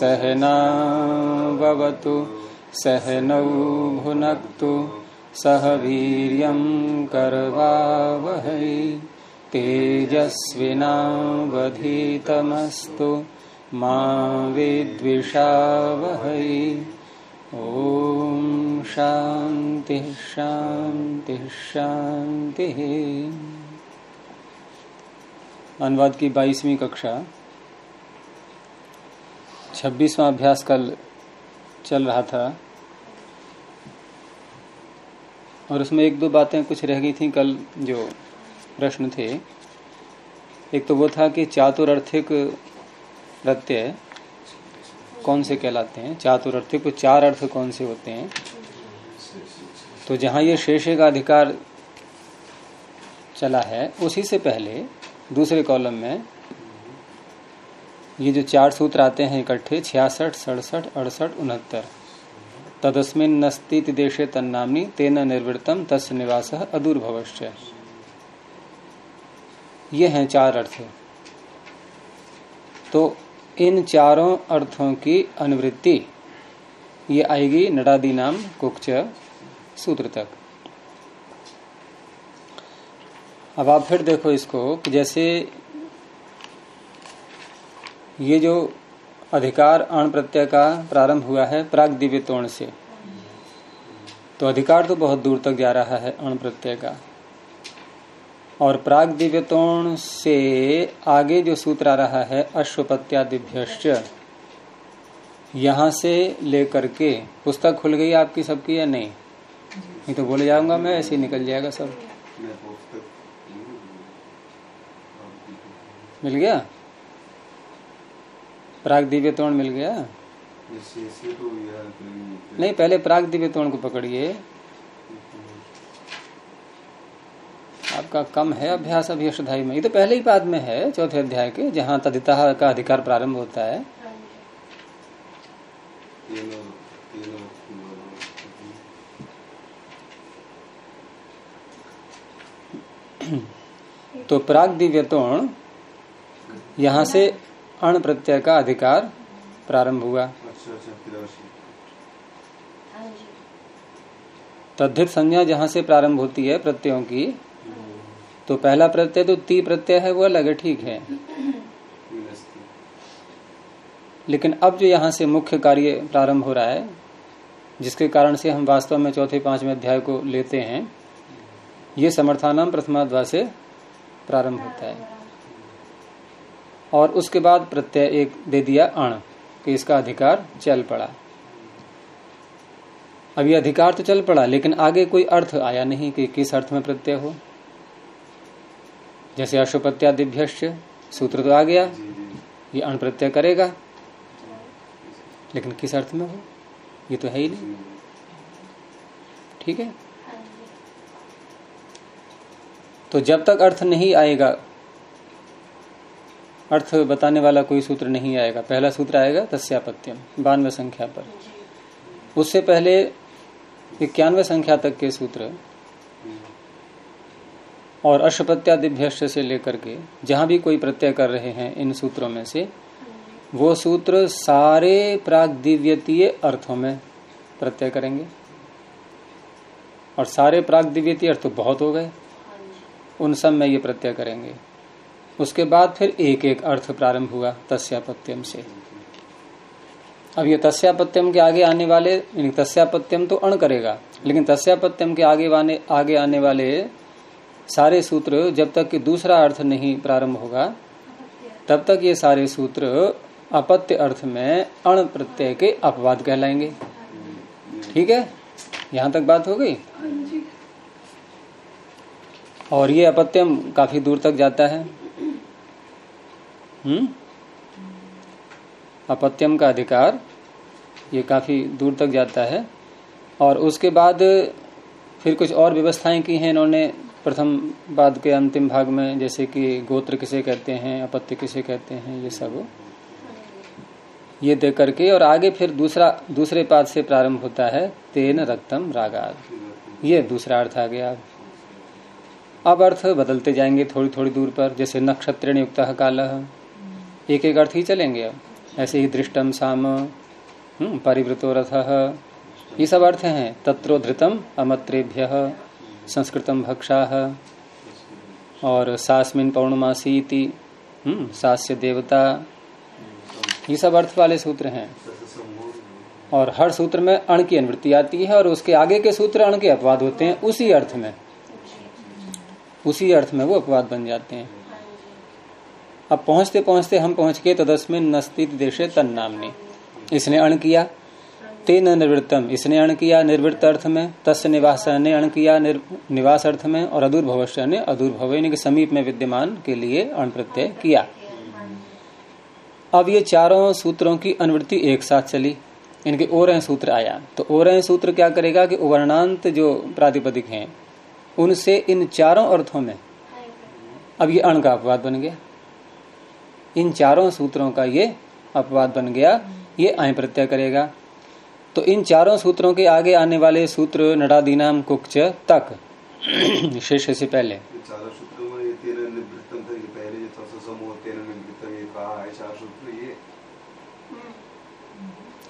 सहनावतु सहनौ भुनक्तु सह वीर्यं करवावहै तेजस्विनावधीतमस्तु मा विद्विषावहै। ॐ शान्तिः शान्तिः शान्तिः। अनुवाद की बाईसवीं कक्षा, छब्बीसवां अभ्यास कल चल रहा था और उसमें एक दो बातें कुछ रह गई थी कल जो प्रश्न थे। एक तो वो था कि चातुरर्थिक प्रत्यय कौन से कहलाते हैं? चातुरार्थिक तो चार अर्थ कौन से होते हैं? तो जहाँ ये शेषे का अधिकार चला है, उसी से पहले दूसरे कॉलम में। ये जो चार सूत्र आते हैं इकट्ठे, छियासठ, सड़सठ, अड़सठ, उनहत्तर। तदस्मिन नस्ती देशे तन्नामनी, तेन निर्वृतम तस् निवास अदूर्भवश्च। ये हैं चार अर्थ। तो इन चारों अर्थों की अनुवृत्ति, ये आएगी नडादी नाम कुक्च सूत्र तक। अब आप फिर देखो इसको कि जैसे ये जो अधिकार अण प्रत्यय का प्रारंभ हुआ है प्राग दिव्य तोण से तो अधिकार तो बहुत दूर तक जा रहा है अण प्रत्यय का। और प्राग दिव्य तोण से आगे जो सूत्र आ रहा है अश्वपत्यादिभ्यश्च यहाँ से लेकर के पुस्तक खुल गई आपकी सबकी या नहीं? नहीं तो बोले जाऊँगा मैं ऐसे ही निकल जाएगा सब। मिल गया? प्राग दिव्य तोण मिल गया? नहीं पहले प्राग दिव्य तोण को पकड़िए। आपका कम है अभ्यास अभी अष्टाई में। ये तो पहले ही बाद में है चौथे अध्याय के जहाँ तदिता का अधिकार प्रारंभ होता है। तो प्राग दिव्य तोण यहाँ से अण प्रत्यय का अधिकार प्रारंभ हुआ। तद्धित संज्ञा जहाँ से प्रारंभ होती है प्रत्ययों की तो पहला प्रत्यय तो ती प्रत्यय है वो अलग है ठीक है। लेकिन अब जो यहाँ से मुख्य कार्य प्रारंभ हो रहा है जिसके कारण से हम वास्तव में चौथे पाँचवें अध्याय को लेते हैं ये समर्थानाम प्रथमाद्वा से प्रारंभ होता है। और उसके बाद प्रत्यय एक दे दिया अण, कि इसका अधिकार चल पड़ा। अब ये अधिकार तो चल पड़ा, लेकिन आगे कोई अर्थ आया नहीं कि किस अर्थ में प्रत्यय हो। जैसे अशुपत्यादिभ्य सूत्र तो आ गया, ये अण प्रत्यय करेगा। लेकिन किस अर्थ में हो? ये तो है ही नहीं। ठीक है? तो जब तक अर्थ नहीं आएगा अर्थ बताने वाला कोई सूत्र नहीं आएगा। पहला सूत्र आएगा तस्यापत्यम, बानवे संख्या पर। उससे पहले इक्यानवे संख्या तक के सूत्र और अशपत्यादिभ्य से लेकर के जहाँ भी कोई प्रत्यय कर रहे हैं, इन सूत्रों में से, वो सूत्र सारे प्राग दिव्यतीय अर्थों में प्रत्यय करेंगे। और सारे प्राग दिव्यतीय अर्थ तो बहुत हो गए। उन सब में ये प्रत्यय करेंगे। उसके बाद फिर एक एक अर्थ प्रारंभ हुआ तस्यापत्यम से। अब ये तस्यापत्यम के आगे आने वाले तस्यापत्यम तो अण करेगा लेकिन तस्यापत्यम के आगे वाने आगे आने वाले सारे सूत्र जब तक कि दूसरा अर्थ नहीं प्रारंभ होगा तब तक ये सारे सूत्र अपत्य अर्थ में अण प्रत्यय के अपवाद कहलाएँगे। ठीक है? यहाँ तक बात हो गई? और ये अपत्यम काफ़ी दूर तक जाता है। हम्म? अपत्यम का अधिकार, ये काफ़ी दूर तक जाता है। और उसके बाद फिर कुछ और व्यवस्थाएँ की हैं इन्होंने प्रथम बाद के अंतिम भाग में, जैसे कि गोत्र किसे कहते हैं, अपत्य किसे कहते हैं, ये सब। ये दे करके, और आगे फिर दूसरा, दूसरे पाद से प्रारंभ होता है, तेन रक्तम रागाद। ये दूसरा अर्थ आ गया। अब अर्थ बदलते जाएँगे थोड़ी थोड़ी दूर पर, जैसे नक्षत्र युक्त काल। एक एक अर्थ ही चलेंगे अब। ऐसे ही दृष्टम साम हम्म, परिवृतो रथ। ये सब अर्थ हैं। तत्रो धृतम अमत्रेभ्य संस्कृतम भक्षा। और सासमिन पौर्णमासी हम्म, सास्य देवता। ये सब अर्थ वाले सूत्र हैं। और हर सूत्र में अण की अनुवृत्ति आती है और उसके आगे के सूत्र अण के अपवाद होते हैं उसी अर्थ में। उसी अर्थ में वो अपवाद बन जाते हैं। अब पहुँचते पहुँचते हम पहुँच गए तदस्मिन नस्तित देशे तन नामनी इसने अण किया। तेन निर्वृत्तम। इसने अण किया निर्वृत्त अर्थ में तस् निवास ने अण किया निवास अर्थ में, और अदूर भविष्य ने अदूर भव के समीप में विद्यमान के लिए अण प्रत्यय किया। अब ये चारों सूत्रों की अनुवृत्ति एक साथ चली। इनके ओर सूत्र आया। तो ओर सूत्र क्या करेगा कि वर्णांत जो प्रातिपदिक हैं, उनसे इन चारों अर्थों में, अब ये अण का अपवाद बन गया। इन चारों सूत्रों का ये अपवाद बन गया ये आय प्रत्यय करेगा। तो इन चारों सूत्रों के आगे आने वाले सूत्र नडादीनाम कुक्च तक शेष से पहले।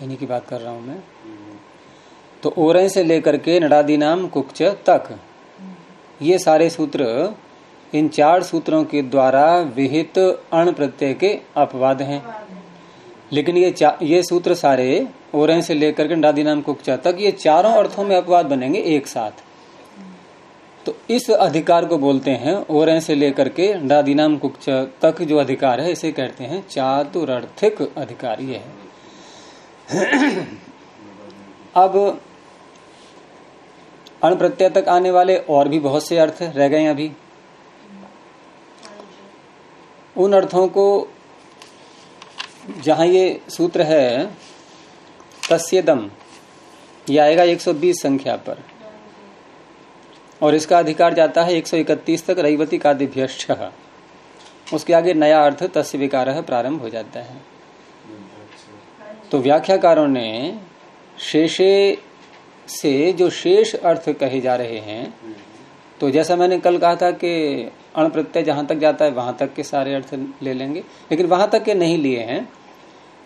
इन्हीं की बात कर रहा हूँ मैं। तो ओर से लेकर के नडादीनाम कुक्च तक ये सारे सूत्र इन चार सूत्रों के द्वारा विहित अण प्रत्यय के अपवाद हैं। लेकिन ये ये सूत्र सारे ओर से लेकर के डादी नाम कुकचा तक ये चारों अर्थों में अपवाद बनेंगे एक साथ। तो इस अधिकार को बोलते हैं ओर से लेकर के डादी नाम तक जो अधिकार है, इसे कहते हैं चातुरार्थिक अधिकार ये है। अब अण प्रत्यय तक आने वाले और भी बहुत से अर्थ रह गए अभी। उन अर्थों को जहाँ ये सूत्र है, तस्यदम, ये आएगा 120 संख्या पर। और इसका अधिकार जाता है 131 तक रईवती कादिभ्य उसके आगे नया अर्थ तस्य विकार प्रारंभ हो जाता है। तो व्याख्याकारों ने शेषे से जो शेष अर्थ कहे जा रहे हैं तो जैसा मैंने कल कहा था कि अण प्रत्यय जहाँ तक जाता है वहाँ तक के सारे अर्थ ले लेंगे। लेकिन वहाँ तक के नहीं लिए हैं।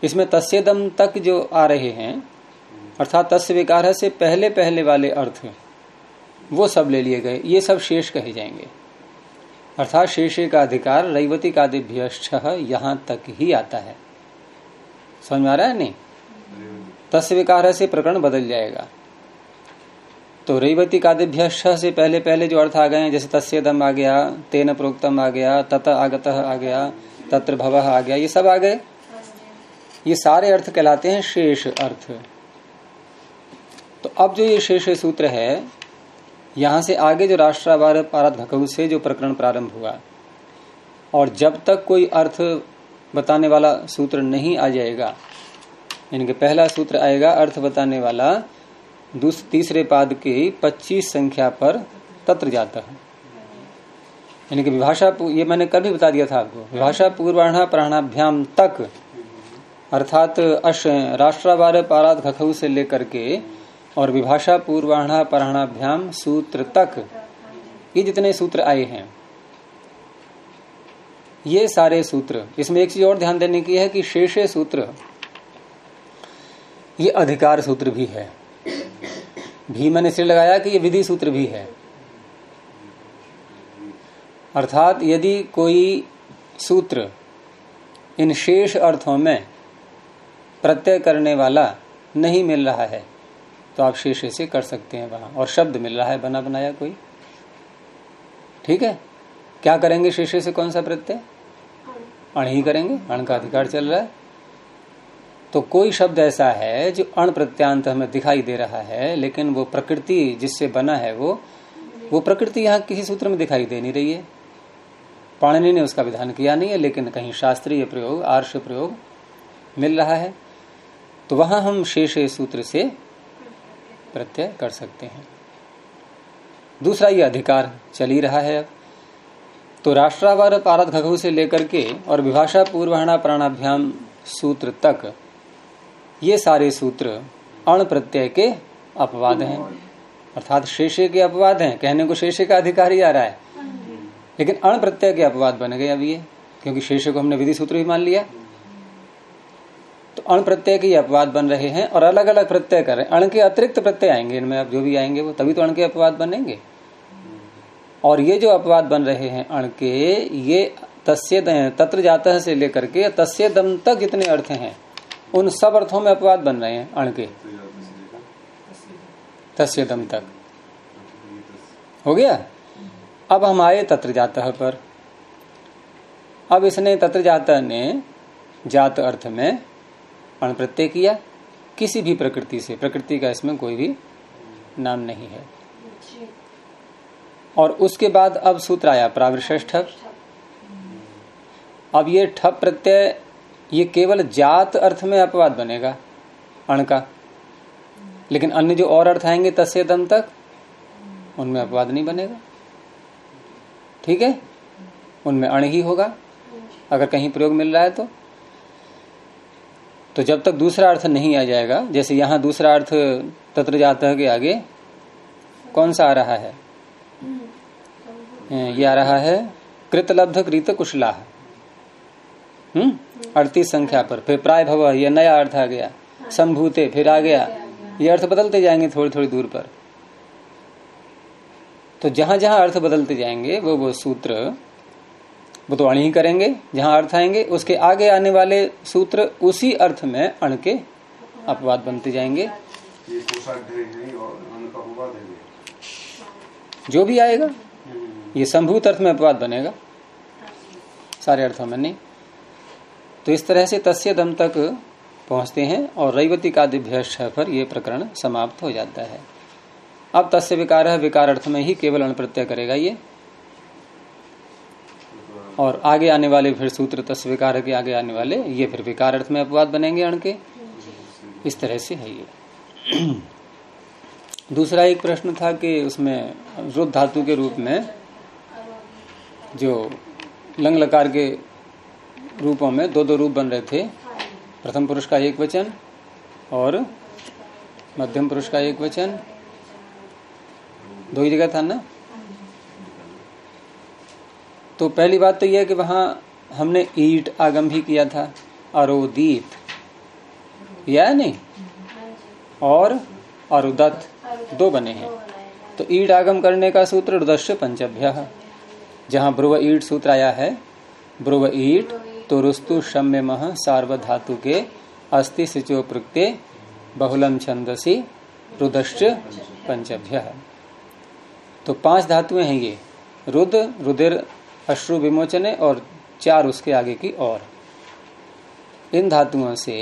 इसमें तस्दम तक जो आ रहे हैं अर्थात तस्य विकार से पहले पहले वाले अर्थ वो सब ले लिए गए। ये सब शेष कहे जाएँगे। अर्थात शेषे का अधिकार रईवती कादिभ्य यहाँ तक ही आता है। समझ में आ रहा है नहीं? तस्य विकार से प्रकरण बदल जाएगा। तो रईवती कादिभ्य से पहले पहले जो अर्थ आ गए हैं, जैसे तस्दम आ गया, तेन प्रोक्तम आ गया, तत आगत आ गया, तत्र भव आ गया, ये सब आ गए। ये सारे अर्थ कहलाते हैं शेष अर्थ। तो अब जो ये शेष सूत्र है, यहाँ से आगे जो राष्ट्रावार पारद भकऊ से जो प्रकरण प्रारंभ हुआ, और जब तक कोई अर्थ बताने वाला सूत्र नहीं आ जाएगा इनके पहला सूत्र आएगा अर्थ बताने वाला तीसरे पाद के 25 संख्या पर तत्र जाता है। यानी कि विभाषा ये मैंने कल भी बता दिया था आपको। विभाषा पूर्वाणा प्राणाभ्याम तक, अर्थात अश, राष्ट्रावार पाराद खखऊ से लेकर के और विभाषा पूर्वाणा प्राणाभ्याम सूत्र तक, ये जितने सूत्र आए हैं, ये सारे सूत्र, इसमें एक चीज़ और ध्यान देने की है कि शेषे सूत्र, ये अधिकार सूत्र भी है। भी मैंने सिर लगाया कि ये विधि सूत्र भी है। अर्थात यदि कोई सूत्र इन शेष अर्थों में प्रत्यय करने वाला नहीं मिल रहा है तो आप शेष से कर सकते हैं वहाँ, और शब्द मिल रहा है बना बनाया कोई। ठीक है? क्या करेंगे शेष से कौन सा प्रत्यय? अण ही करेंगे, अण का अधिकार चल रहा है। तो कोई शब्द ऐसा है जो अण प्रत्यांत हमें दिखाई दे रहा है, लेकिन वो प्रकृति जिससे बना है वो वो प्रकृति यहाँ किसी सूत्र में दिखाई दे नहीं रही है। पाणिनि ने उसका विधान किया नहीं है, लेकिन कहीं शास्त्रीय प्रयोग, आर्ष प्रयोग मिल रहा है। तो वहाँ हम शेष सूत्र से प्रत्यय कर सकते हैं। दूसरा ये अधिकार चल ही रहा है अब। तो राष्ट्रावार पारद घघु से लेकर के और विभाषा पूर्वाणा प्राणाभ्याम सूत्र तक ये सारे सूत्र अण प्रत्यय के अपवाद हैं। अर्थात शेषे के अपवाद हैं, कहने को शेषे का अधिकार ही आ रहा है। लेकिन अण प्रत्यय के अपवाद बन गए अभी ये, क्योंकि शेष को हमने विधि सूत्र ही मान लिया। तो अण प्रत्यय के अपवाद बन रहे हैं और अलग अलग प्रत्यय कर रहे हैं। अण के अतिरिक्त प्रत्यय आएँगे इनमें, अब जो भी आएँगे वो, तभी तो अण के अपवाद बनेंगे। और ये जो अपवाद बन रहे हैं अण के, ये तस्य तत्र जाता है से लेकर के तस्य दम तक जितने अर्थ हैं उन सब अर्थों में अपवाद बन रहे हैं, अण के। तस्य दम तक। हो गया? अब हम आए तत्र जाता पर। अब इसने तत्र जाता ने जात अर्थ में अण प्रत्यय किया। किसी भी प्रकृति से, प्रकृति का इसमें कोई भी नाम नहीं है। और उसके बाद अब सूत्र आया प्रावृशेष ठप अब ये ठप प्रत्यय ये केवल जात अर्थ में अपवाद बनेगा अण का। लेकिन अन्य जो और अर्थ आएँगे तस्य दम तक उनमें अपवाद नहीं बनेगा। ठीक है? उनमें अण ही होगा। अगर कहीं प्रयोग मिल रहा है तो। तो जब तक दूसरा अर्थ नहीं आ जाएगा जैसे यहाँ दूसरा अर्थ तत्र जाता के आगे कौन सा आ रहा है? ये आ रहा है कृतलब्ध कृत कुशला हम्म? अड़तीस संख्या पर। फिर प्राय भव ये नया अर्थ आ गया। संभूते फिर आ गया। ये अर्थ बदलते जाएँगे थोड़ी थोड़ी दूर पर। तो जहाँ जहाँ अर्थ बदलते जाएँगे वो वो सूत्र वो तो अण ही करेंगे जहाँ अर्थ आएँगे उसके आगे आने वाले सूत्र उसी अर्थ में अण के अपवाद बनते जाएँगे। जो भी आएगा ये संभूत अर्थ में अपवाद बनेगा। सारे अर्थों में नहीं। तो इस तरह से तस्य दम तक पहुँचते हैं और रईवती का दिभ्य पर यह प्रकरण समाप्त हो जाता है। अब तस्य विकार है विकार अर्थ में ही केवल अण प्रत्यय करेगा ये। और आगे आने वाले फिर सूत्र तस्य विकार के आगे आने वाले, ये फिर विकार अर्थ में अपवाद बनेंगे अण के। इस तरह से है ये। दूसरा एक प्रश्न था कि उसमें रुद्ध धातु के रूप में जो लंग लकार के रूपों में दो दो रूप बन रहे थे। प्रथम पुरुष का एक वचन और मध्यम पुरुष का एक वचन। दो ही जगह था ना? तो पहली बात तो यह कि वहाँ हमने ईट आगम भी किया था, अरोदीत। या नहीं? और अरुदत दो बने हैं। तो ईट आगम करने का सूत्र रुदस्य पंचभ्य। जहाँ ब्रुव ईट सूत्र आया है, ब्रुव ईट तो रुस्तु शम्य मह सार्वधातु के अस्थि सिचो प्रत्ये बहुलम छंदसी रुदश्च पंचभ्य तो पाँच धातुएँ हैं ये, रुद, रुदिर, अश्रु विमोचने और चार उसके आगे की और इन धातुओं से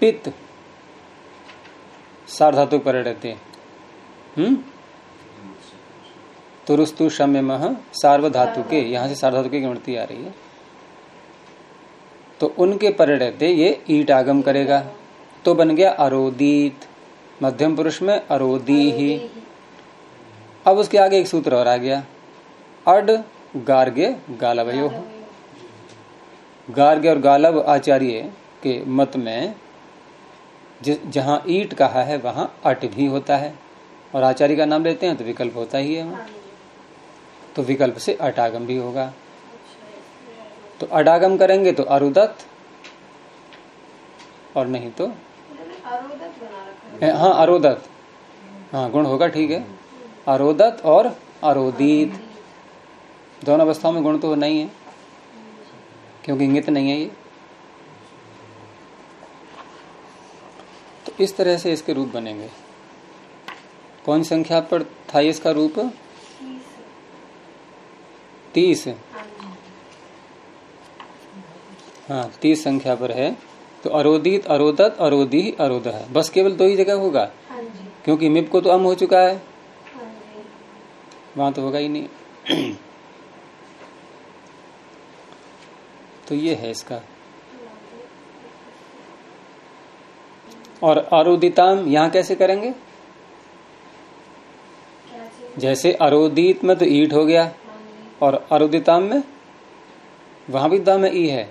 पित्त सार्धातु पर रहते हम्म? तुरुस्तु शम्य मह सार्वधातु के यहाँ से सार्वधातु की गिनती आ रही है। तो उनके पर रहते ये ईट आगम करेगा। तो बन गया अरोदीत। मध्यम पुरुष में अरोदी ही। अब उसके आगे एक सूत्र और आ गया। अड गार्ग्य गालवयो। गार्ग्य और गालव आचार्य के मत में जहाँ ईट कहा है वहाँ अट भी होता है। और आचार्य का नाम लेते हैं तो विकल्प होता ही है। वहाँ तो विकल्प से अटागम भी होगा। तो अडागम करेंगे तो अरुदत और नहीं तो हाँ। अरोदत हाँ गुण होगा ठीक है। अरोदत और अरोदित। दोनों अवस्थाओं में गुण तो नहीं है क्योंकि इंगित नहीं है ये। तो इस तरह से इसके रूप बनेंगे। कौन संख्या पर था इसका रूप? तीस। हाँ तीस संख्या पर है। तो अरोदित अरोदत अरोदी अरोध। है बस केवल दो ही जगह होगा? क्योंकि मिप को तो अम हो चुका है। वहाँ तो होगा ही नहीं। तो ये है इसका। और अरोदिताम यहाँ कैसे करेंगे? जैसे अरोदित में तो ईट हो गया। और अरुदिताम में? वहाँ भी दाम ई है।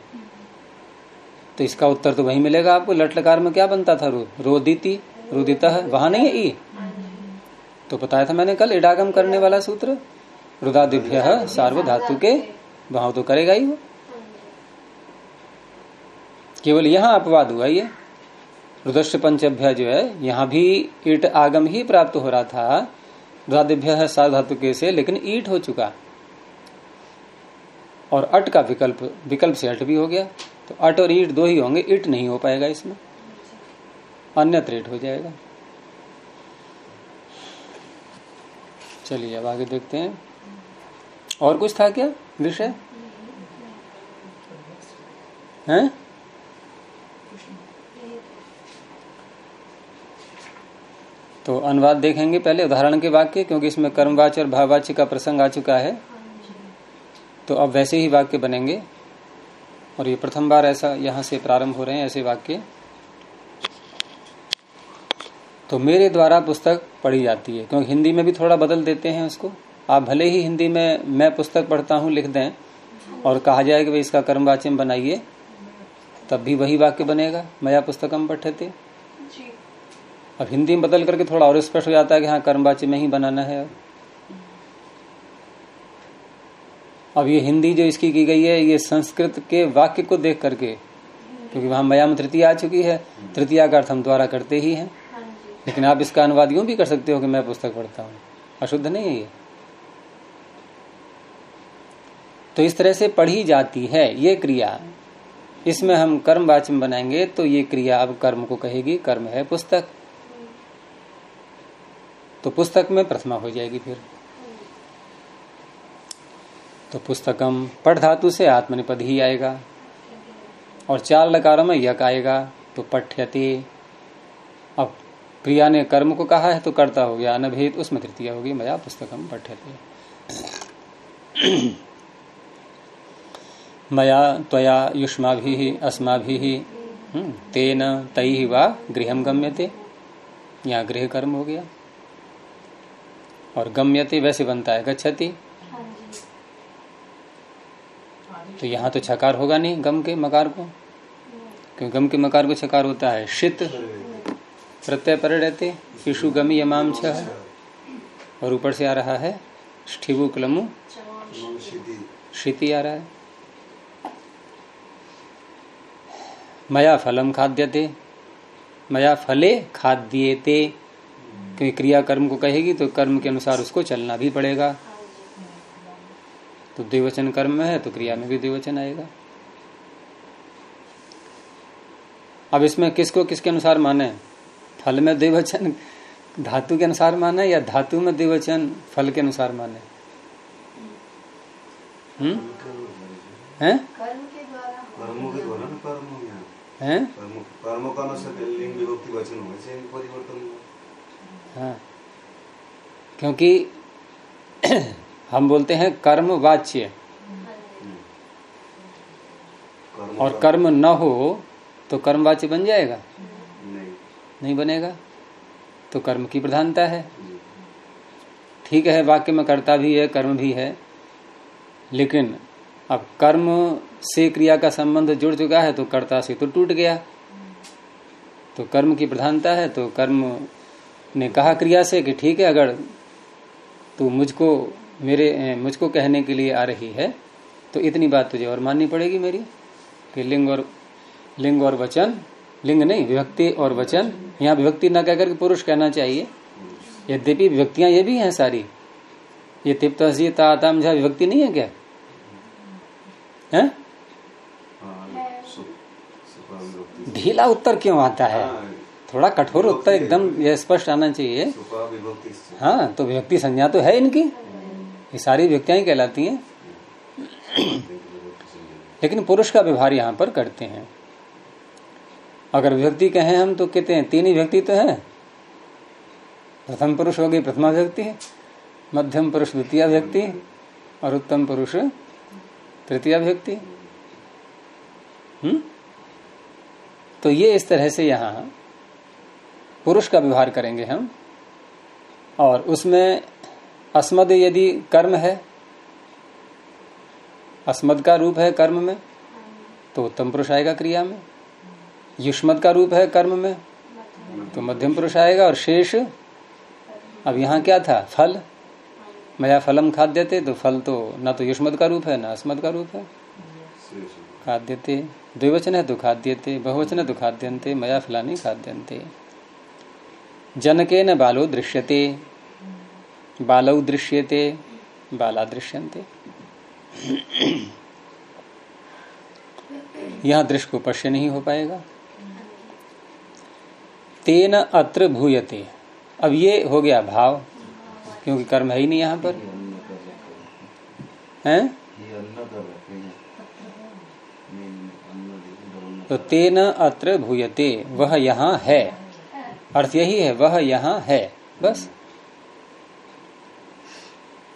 तो इसका उत्तर तो वही मिलेगा आपको। लट लकार में क्या बनता था रो? रोदिति, रुदिता, वहाँ नहीं है ई? तो बताया था मैंने कल, इडागम करने वाला सूत्र। रुदादिभ्य सार्वधातु के, वहाँ तो करेगा ही वो। केवल यहाँ अपवाद हुआ ये। रुद्रश्य पंचभ्य जो है, यहाँ भी ईट आगम ही प्राप्त हो रहा था। रुदादिभ्य सार्वधातु के से, लेकिन ईट हो चुका। और अट का विकल्प विकल्प से अट भी हो गया तो अट और ईट दो ही होंगे, ईट नहीं हो पाएगा इसमें। अन्य रेट हो जाएगा। चलिए, अब आगे देखते हैं। और कुछ था क्या विषय? हैं? तो अनुवाद देखेंगे पहले उदाहरण के वाक्य, क्योंकि इसमें कर्मवाच्य और भाववाच्य का प्रसंग आ चुका है। तो अब वैसे ही वाक्य बनेंगे। और ये प्रथम बार ऐसा यहाँ से प्रारंभ हो रहे हैं ऐसे वाक्य। तो मेरे द्वारा पुस्तक पढ़ी जाती है। क्योंकि हिंदी में भी थोड़ा बदल देते हैं उसको। आप भले ही हिंदी में मैं पुस्तक पढ़ता हूँ लिख दें और कहा जाए कि भाई इसका कर्मवाच्य बनाइए तब भी वही वाक्य बनेगा। मया पुस्तकम पठते। अब हिंदी में बदल करके थोड़ा और स्पष्ट हो जाता है कि हाँ कर्मवाच्य में ही बनाना है। अब ये हिंदी जो इसकी की गई है, ये संस्कृत के वाक्य को देख करके, क्योंकि वहाँ मयाम तृतीय आ चुकी है, तृतीया का अर्थ हम द्वारा करते ही हैं। लेकिन आप इसका अनुवाद यूँ भी कर सकते हो कि मैं पुस्तक पढ़ता हूँ। अशुद्ध नहीं है ये। तो इस तरह से पढ़ी जाती है ये क्रिया। इसमें हम कर्म वाचन बनाएँगे तो ये क्रिया अब कर्म को कहेगी, कर्म है पुस्तक। तो पुस्तक में प्रथमा हो जाएगी फिर। तो पुस्तकम पढ़ धातु से आत्मनिपद ही आएगा। और चार लकारों में यक आएगा तो पठ्यते। अब क्रिया ने कर्म को कहा है तो करता हो गया अनभेद उसमें तृतीय होगी मया पुस्तकम पठ्यते। मया त्वया युष्मा अस्मा हम्म, तेन तई व गृह गम्यते। यहाँ गृह कर्म हो गया। और गम्यते वैसे बनता है गच्छति। तो यहाँ तो छकार होगा नहीं गम के मकार को? क्योंकि गम के मकार को छकार होता है। शीत प्रत्यय पर रहते शिशु गमी यमाम छ। और ऊपर से आ रहा है स्थिवु कलमु। शीति आ रहा है। मया फलम खाद्यते। मया फले खाद्यते। क्योंकि क्रिया कर्म को कहेगी तो कर्म के अनुसार उसको चलना भी पड़ेगा। तो द्विवचन कर्म में है तो क्रिया में भी द्विवचन आएगा। अब इसमें किसको किसके अनुसार माने? फल में द्विवचन, धातु के अनुसार माने या धातु में द्विवचन फल के अनुसार माने? हम्म? हैं? हैं? हाँ। क्योंकि हम बोलते हैं कर्म वाच्य। और कर्म न हो तो कर्म वाच्य बन जाएगा? नहीं, नहीं बनेगा? तो कर्म की प्रधानता है। ठीक है वाक्य में कर्ता भी है कर्म भी है। लेकिन अब कर्म से क्रिया का संबंध जुड़ चुका है तो कर्ता से तो टूट गया। तो कर्म की प्रधानता है तो कर्म ने कहा क्रिया से कि ठीक है अगर तू मुझको मेरे मुझको कहने के लिए आ रही है तो इतनी बात तुझे और माननी पड़ेगी मेरी कि लिंग और लिंग और वचन लिंग नहीं विभक्ति और वचन यहाँ विभक्ति न कहकर पुरुष कहना चाहिए। यद्यपि विभक्तियाँ ये भी हैं सारी। ये तिप्त ताम झा विभक्ति नहीं है क्या? है? ढीला उत्तर क्यों आता है? थोड़ा कठोर उत्तर एकदम स्पष्ट आना चाहिए। हाँ तो विभक्ति संज्ञा तो है इनकी। ये सारी व्यक्तियाँ कहलाती हैं। लेकिन पुरुष का व्यवहार यहाँ पर करते हैं। अगर व्यक्ति कहें हम तो कहते हैं, तीन ही व्यक्ति तो है। प्रथम पुरुष हो गई, प्रथमा व्यक्ति। मध्यम पुरुष द्वितीय व्यक्ति और उत्तम पुरुष तृतीय व्यक्ति। हम्म? तो ये इस तरह से यहाँ पुरुष का व्यवहार करेंगे हम। और उसमें अस्मद यदि कर्म है, अस्मद का रूप है कर्म में तो उत्तम पुरुष आएगा क्रिया में। युष्मद का रूप है कर्म में तो मध्यम पुरुष आएगा। और शेष, अब यहाँ क्या था? फल। मया फलम खाद्यते तो फल तो न तो युष्मद का रूप है, न अस्मद का रूप है। खाद्यते द्विवचन है तो खाद्यते बहुवचन है तो खाद्यंते मया फलानी खाद्यंते जनके न बालो दृश्यते। बालौ दृश्यते, बाला दृश्यंते यहाँ दृश्य को पश्य नहीं हो पाएगा। तेन अत्र भूयते। अब ये हो गया भाव, क्योंकि कर्म है ही नहीं यहाँ पर। हैं? तो तेन अत्र भूयते, वह यहाँ है। अर्थ यही है, वह यहाँ है। बस।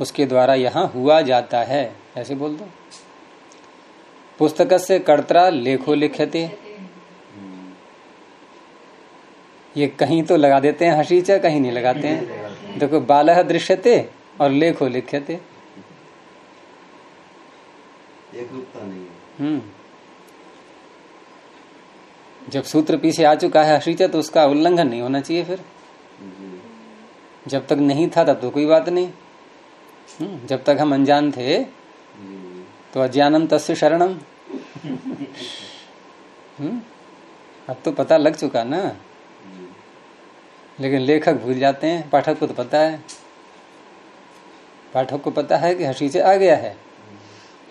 उसके द्वारा यहाँ हुआ जाता है। ऐसे बोल दो। पुस्तक से कर्तरा लेखो लिखते। ये कहीं तो लगा देते हैं हसीचा कहीं नहीं लगाते हैं। देखो बाल दृश्यते और लेखो लिखते। हम्म। जब सूत्र पीछे आ चुका है हसीचा तो उसका उल्लंघन नहीं होना चाहिए फिर। जब तक नहीं था तब तो कोई बात नहीं। जब तक हम अनजान थे तो अज्ञानम तस्य शरणम। हम्म, अब तो पता लग चुका ना। लेकिन लेखक भूल जाते हैं पाठक को तो पता है। पाठक को पता है कि हसीचे आ गया है।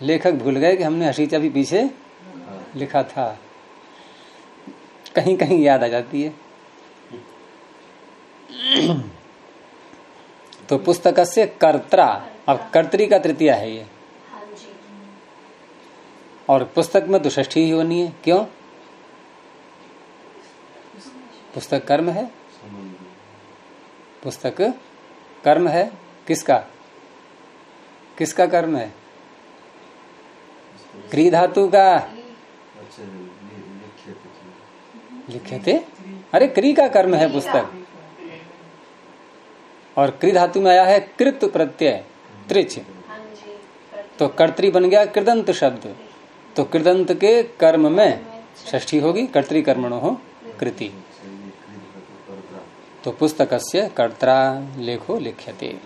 लेखक भूल गए कि हमने हसीचा भी पीछे लिखा था। कहीं कहीं याद आ जाती है। तो पुस्तक से कर्त्रा। अब कर्तरी का तृतीया है ये। और पुस्तक में दुष्ठी ही होनी है। क्यों? पुस्तक कर्म है। पुस्तक कर्म है। किसका? किसका कर्म है? क्री धातु का। लिखे थे? अरे, क्री का कर्म है पुस्तक। और क्री धातु में आया है कृत प्रत्यय। त्रिच तो कर्तरी बन गया कृदंत शब्द। तो कृदंत के कर्म में ष्ठी होगी कर्तरी कर्मणो हो कृति। तो पुस्तक से कर्ता लेखो लिख्यते।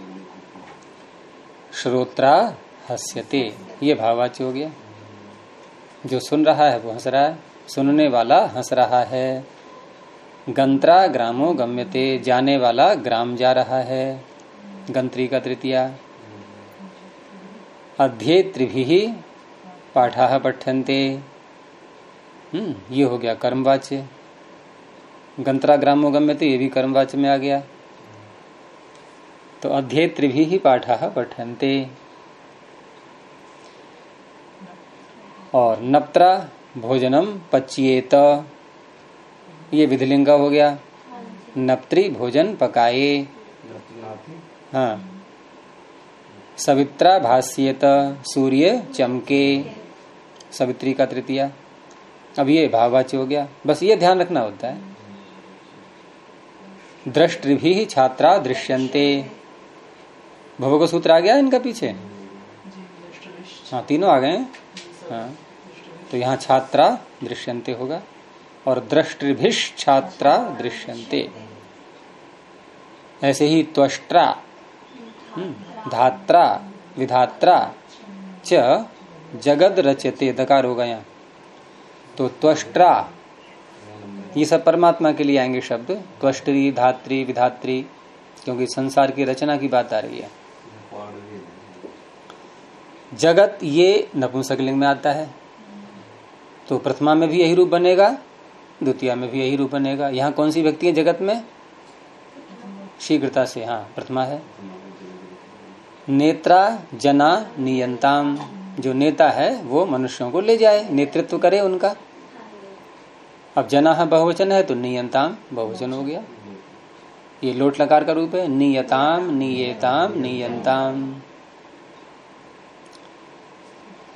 श्रोत्रा हस्यते। ये भाववाच्य हो गया। जो सुन रहा है वो हंस रहा है। सुनने वाला हंस रहा है। गंत्रा ग्रामो गम्यते। जाने वाला ग्राम जा रहा है। गंत्री का तृतीया। अध्येत्रिभि पाठा पठ्यन्ते हम्म ये हो गया कर्मवाच्य। गंत्रा ग्रामो गम्यते ये भी कर्मवाच्य में आ गया। तो अध्येत्रिभि ही पाठा पठ्यन्ते और नप्त्रा भोजनम पच्येत। ये विधिलिंगा हो गया। नप्त्री भोजन पकाए हाँ। सवित्रा भाष्यत सूर्य चमके। सवित्री का तृतीया। अब ये भाववाच्य हो गया। बस ये ध्यान रखना होता है। दृष्टि भी छात्रा दृश्यंते भव सूत्र आ गया इनका पीछे? हाँ तीनों आ गए। हाँ। तो यहाँ छात्रा दृश्यंते होगा और दृष्टिभिश्छात्रा दृश्यन्ते। ऐसे ही त्वष्ट्रा हम्म, धात्रा, विधात्रा च जगद रचते, दकार होगा यहाँ तो त्वष्ट्रा ये सब परमात्मा के लिए आएँगे शब्द त्वष्टरी धात्री, विधात्री, क्योंकि संसार की रचना की बात आ रही है। जगत ये नपुंसकलिंग में आता है। तो प्रथमा में भी यही रूप बनेगा, द्वितीय में भी यही रूप बनेगा। यहाँ कौन सी व्यक्ति है जगत में? शीघ्रता से हाँ प्रथमा है। नेत्रा जना नियंताम। जो नेता है, वो मनुष्यों को ले जाए, नेतृत्व करे उनका। अब जना है, बहुवचन है तो नियंताम, बहुवचन हो गया। ये लोट लकार का रूप है, नियताम नियताम, नियंताम।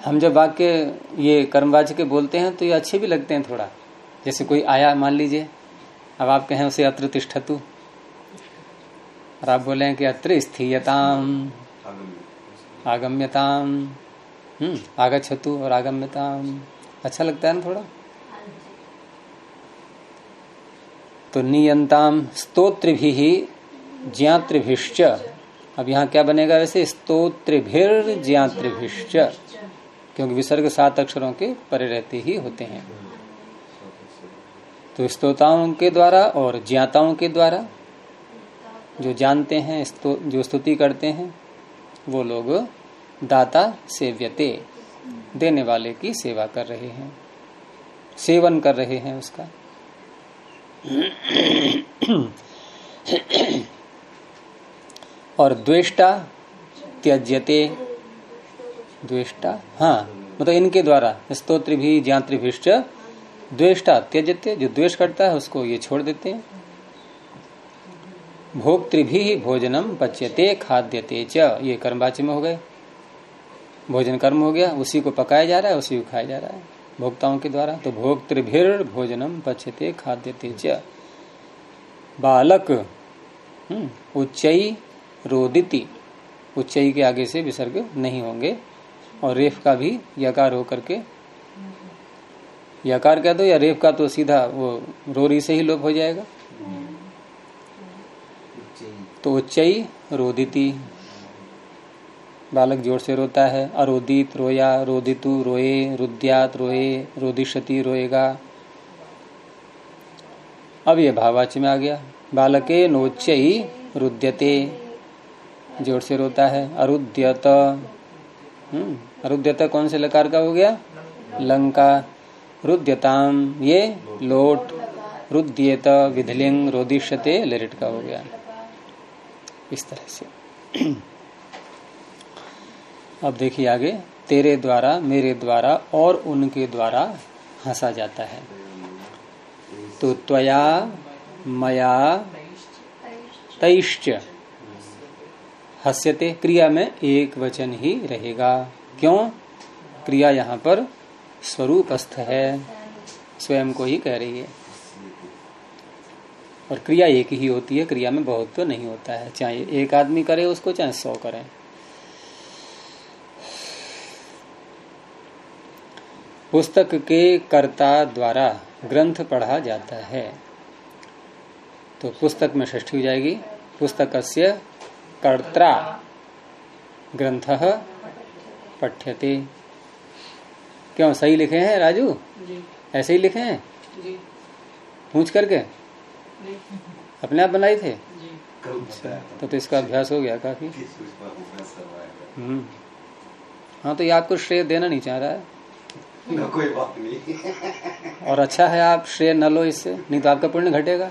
हम जब वाक्य, ये कर्मवाच के बोलते हैं तो ये अच्छे भी लगते हैं थोड़ा। जैसे कोई आया, मान लीजिए, अब आप कहें उसे अत्र तिष्ठतु और आप बोले कि अत्र स्थीयताम। आगम्यताम हम्म आगछतु और आगम्यताम अच्छा लगता है ना थोड़ा? तो नियंताम स्तोत्र भी ज्ञातृभिश्च। अब यहाँ क्या बनेगा वैसे? स्तोत्रिभिर ज्ञात्रिभिश्च क्योंकि विसर्ग सात अक्षरों के परे रहते ही होते हैं। तो स्तोताओं के द्वारा और ज्ञाताओं के द्वारा जो जानते हैं जो स्तुति करते हैं वो लोग दाता सेव्यते, देने वाले की सेवा कर रहे हैं। सेवन कर रहे हैं उसका। और द्वेष्टा त्यज्यते। द्वेष्टा? हाँ मतलब इनके द्वारा, स्तोत्र भी ज्ञातृभिष्ट द्वेष्टा त्यजते जो द्वेष करता है उसको ये छोड़ देते हैं। भोक्तृ भी भोजनम पच्यते खाद्यते च। ये कर्मवाच्य में हो गए। भोजन कर्म हो गया उसी को पकाया जा रहा है उसी को खाया जा रहा है। भोक्ताओं के द्वारा तो भोक्तृभिर भोजनम पच्यते खाद्यते च। बालक हम्म, उच्चई रोदिति। उच्चई के आगे से विसर्ग नहीं होंगे। और रेफ का भी यकार होकर के यकार कह दो या रेफ का तो सीधा वो रोरी से ही लोप हो जाएगा। तो उच्चई रोदिति। बालक ज़ोर से रोता है, अरोदित रोया, रोदितु रोए, रुद्यात रोए रोदिशति रोएगा। अब ये भाववाच्य में आ गया। बालके नोच्चई रुद्यते। ज़ोर से रोता है, अरुद्यत। हम्म अरुद्यत कौन से लकार का हो गया? लंका। रुद्यताम, ये लोट। रुद्यत, विधलिंग रोदिशते लिरिट का हो गया। इस तरह से। अब देखिए आगे, तेरे द्वारा, मेरे द्वारा और उनके द्वारा हंसा जाता है। तो त्वया, मया, तैश्च, हस्यते, क्रिया में एक वचन ही रहेगा। क्यों? क्रिया यहाँ पर स्वरूपस्थ है। स्वयं को ही कह रही है। और क्रिया एक ही होती है क्रिया में बहुत तो नहीं होता है। चाहे एक आदमी करे उसको चाहे सौ करें। पुस्तक के कर्ता द्वारा ग्रंथ पढ़ा जाता है। तो पुस्तक में ष्ठी हो जाएगी। पुस्तक से कर्ता ग्रंथ पठ्यते। क्यों सही लिखे हैं राजू? ऐसे ही लिखे हैं? पूछ करके। अपने आप बनाए थे? तो, तो इसका अभ्यास हो गया काफ़ी। हम्म। हाँ तो ये आपको श्रेय देना नहीं चाह रहा है? न कोई बात नहीं। और अच्छा है आप श्रेय न लो इससे नहीं तो आपका पुण्य घटेगा।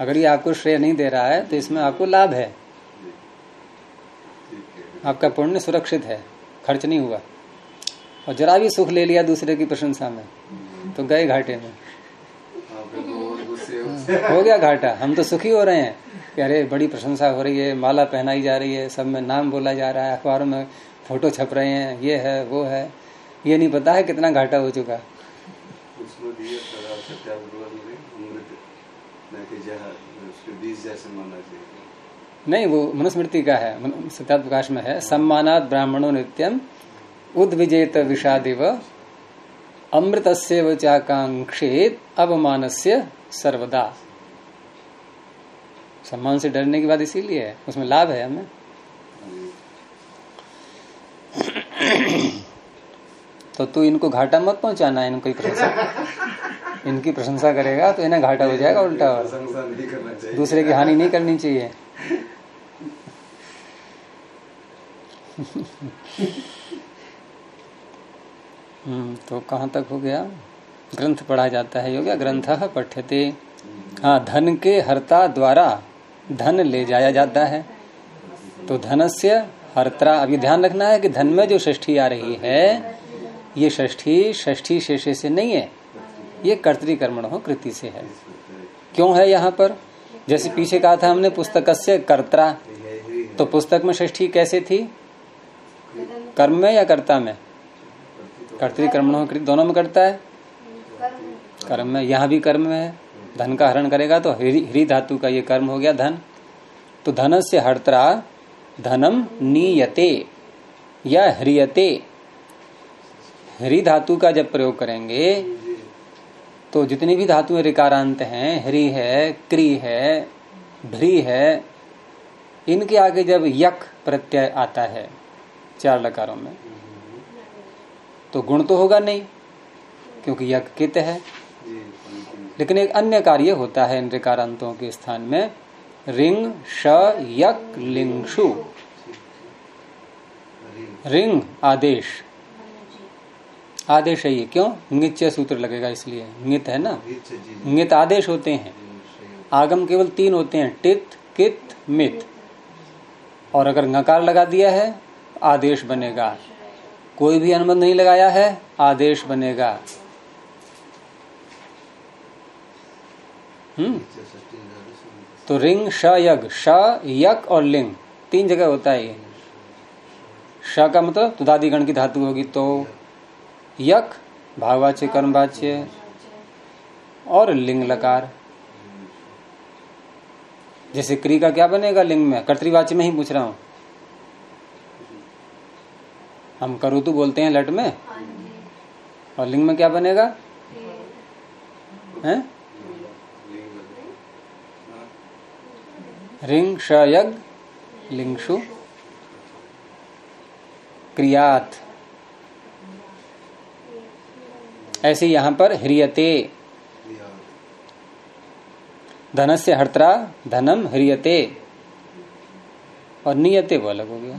अगर ये आपको श्रेय नहीं दे रहा है तो इसमें आपको लाभ है। आपका पुण्य सुरक्षित है खर्च नहीं हुआ। और जरा भी सुख ले लिया दूसरे की प्रशंसा में तो गए घाटे में। हो गया घाटा। हम तो सुखी हो रहे हैं। कि अरे बड़ी प्रशंसा हो रही है माला पहनाई जा रही है सब में नाम बोला जा रहा है अखबारों में फ़ोटो छप रहे हैं ये है वो है। ये नहीं पता है कितना घाटा हो चुका। नहीं वो मनुस्मृति का है सत्या प्रकाश में है। सम्मानात ब्राह्मणों नित्यम उद्विजेत विषादिव अमृत से वचाकांक्षेत अवमान से सर्वदा। सम्मान से डरने की बात इसीलिए है उसमें लाभ है हमें। तो तू इनको घाटा मत पहुंचाना इनको प्रशंसा इनकी प्रशंसा करेगा तो इन्हें घाटा हो जाएगा उल्टा। और दूसरे की हानि नहीं करनी चाहिए। तो कहाँ तक हो गया? ग्रंथ पढ़ा जाता है, योग्य ग्रंथ पठ्यते। हाँ धन के हर्ता द्वारा धन ले जाया जाता है। तो धनस्य हर्त्रा अभी ध्यान रखना है कि धन में जो षष्ठी आ रही है, ये षष्ठी षष्ठी शेषे से नहीं है। ये कर्तिकर्मण हो कृति से है। क्यों है यहाँ पर? जैसे पीछे कहा था हमने पुस्तक से कर्ता तो पुस्तक में षष्ठी कैसे थी? कर्म में या कर्ता में? कर्तिकर्मण हो दोनों में करता है? कर्म में, यहाँ भी कर्म में है। धन का हरण करेगा तो हरि धातु का ये कर्म हो गया धन। तो धन से हर्त्रा, धनम नीयते, या ह्रियते। हरि धातु का जब प्रयोग करेंगे तो जितनी भी धातुएँ रिकारांत हैं, हरि है, क्री है, भ्री है, इनके आगे जब यक प्रत्यय आता है, चार लकारों में तो गुण तो होगा नहीं क्योंकि यक कित है। लेकिन एक अन्य कार्य होता है इन ऋकारांतों के स्थान में रिंग श यक लिंगशु रिंग आदेश। आदेश है ये क्यों? नित्य सूत्र लगेगा इसलिए। नित है ना? नित आदेश होते हैं। आगम केवल तीन होते हैं टित कित मित। और अगर नकार लगा दिया है आदेश बनेगा। कोई भी अनुबंध नहीं लगाया है, आदेश बनेगा। हम्म। तो रिंग, श, यग। श, यक और लिंग, तीन जगह होता है ये। श का मतलब तो दादी गण की धातु होगी तो यक भाववाच्य कर्मवाच्य और लिंग लकार। जैसे क्री का क्या बनेगा लिंग में? कर्तवाच्य में ही पूछ रहा हूँ। हम करुतु बोलते हैं लट में? और लिंग में क्या बनेगा? हैं? रिंग श यग लिंगशु। क्रियात। ऐसे यहाँ पर ह्रियते। धनस्य हर्त्रा धनम ह्रियते। और नियते वो अलग हो गया।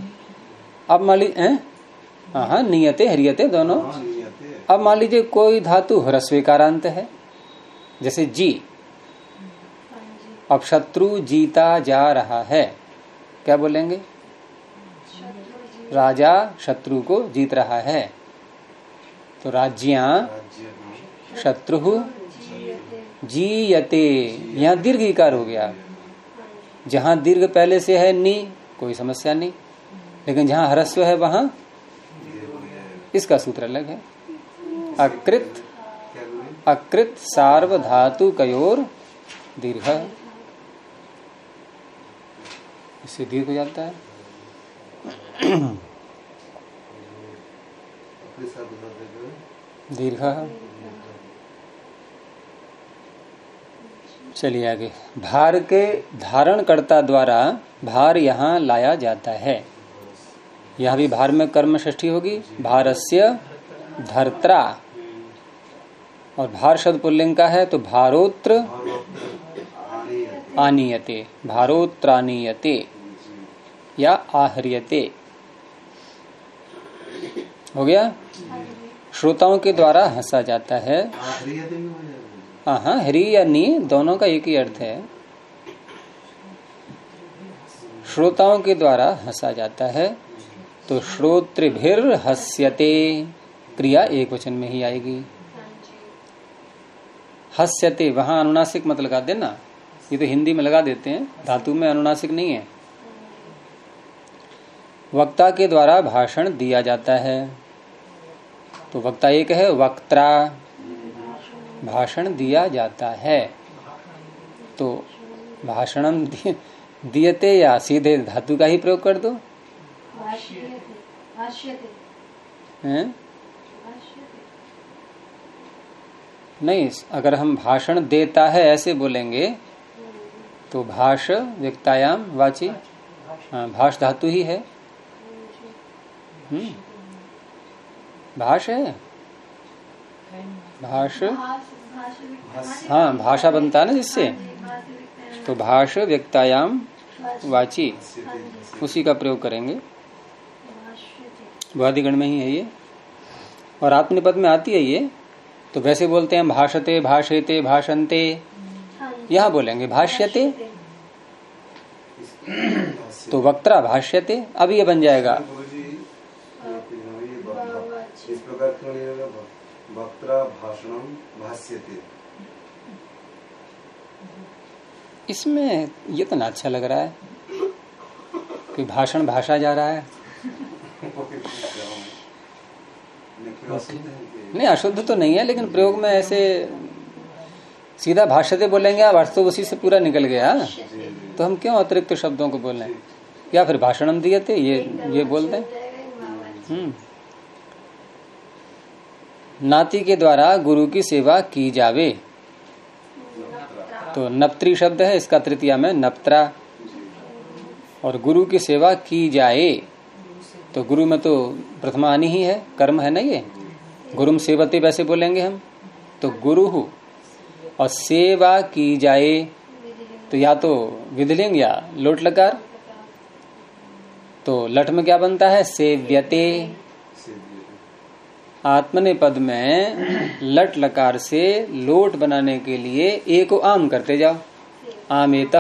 अब लीजिए हाँ? हाँ नियते ह्रियते दोनों। हाँ अब मान लीजिए कोई धातु ह्रस्वीकारांत है। जैसे जी। अब शत्रु जीता जा रहा है। क्या बोलेंगे? राजा शत्रु को जीत रहा है। तो राज्या शत्रु जीयते। यहाँ दीर्घ इकार हो गया। जहाँ दीर्घ पहले से है नी कोई समस्या नहीं। लेकिन जहाँ ह्रस्व है वहाँ इसका सूत्र अलग है? अकृत अकृत सार्वधातु कयोर दीर्घ। इससे दीर्घ हो जाता है। दीर्घ। चलिए आगे। भार के धारणकर्ता द्वारा भार यहाँ लाया जाता है। यह भी भार में कर्म षष्ठी होगी। भारस्य धर्त्रा। और भार शब्द पुल्लिंग का है तो भारोत्र आनीयते। भारोत्रानीयते या आहरियते। हो गया? श्रोताओं के द्वारा हंसा जाता है। हाँ हरी या नी, दोनों का एक ही अर्थ है। श्रोताओं के द्वारा हंसा जाता है। तो श्रोतृभिर हस्यते क्रिया एक वचन में ही आएगी। हस्यते, वहाँ अनुनासिक मत लगा देना। ये तो हिंदी में लगा देते हैं, धातु में अनुनासिक नहीं है। वक्ता के द्वारा भाषण दिया जाता है। तो वक्ता एक है, वक्त्रा। भाषण दिया जाता है। तो भाषणम दि- दियते या सीधे धातु का ही प्रयोग कर दो। हैं? नहीं अगर हम भाषण देता है ऐसे बोलेंगे तो भाष व्यक्तायाम वाची हाँ भाष धातु ही है। हम्म। भाष है। भाष। हाँ भाषा बनता है ना जिससे तो भाष व्यक्तायाम वाची उसी का प्रयोग करेंगे। वादिगण में ही है ये। और आत्मनिपद में आती है ये तो वैसे बोलते हैं भाषते, भाषेते, भाषन्ते। यहाँ बोलेंगे, भाष्यते। तो वक्त्रा भाष्यते, अब ये बन जाएगा। इसमें ये तो ना अच्छा लग रहा है, कि भाषण भाषा जा रहा है। नहीं, अशुद्ध तो नहीं है लेकिन प्रयोग में ऐसे सीधा भाष्यते बोलेंगे अब अर्थ तो उसी से पूरा निकल गया। तो हम क्यों अतिरिक्त शब्दों को बोलें या फिर भाषणम दिए थे ये ये बोल दें। हम्म। नाती के द्वारा गुरु की सेवा की जावे। तो नप्त्री शब्द है इसका तृतीया में नप्त्रा। और गुरु की सेवा की जाए। तो गुरु में तो प्रथमानी ही है, कर्म है ना ये? गुरुम सेवते वैसे बोलेंगे हम। तो गुरु और सेवा की जाए तो या तो विधिलिंग या लोट लकार। तो लट में क्या बनता है? सेव्यते। आत्मने पद में लट लकार से लोट बनाने के लिए एक आम करते जाओ। आमेत।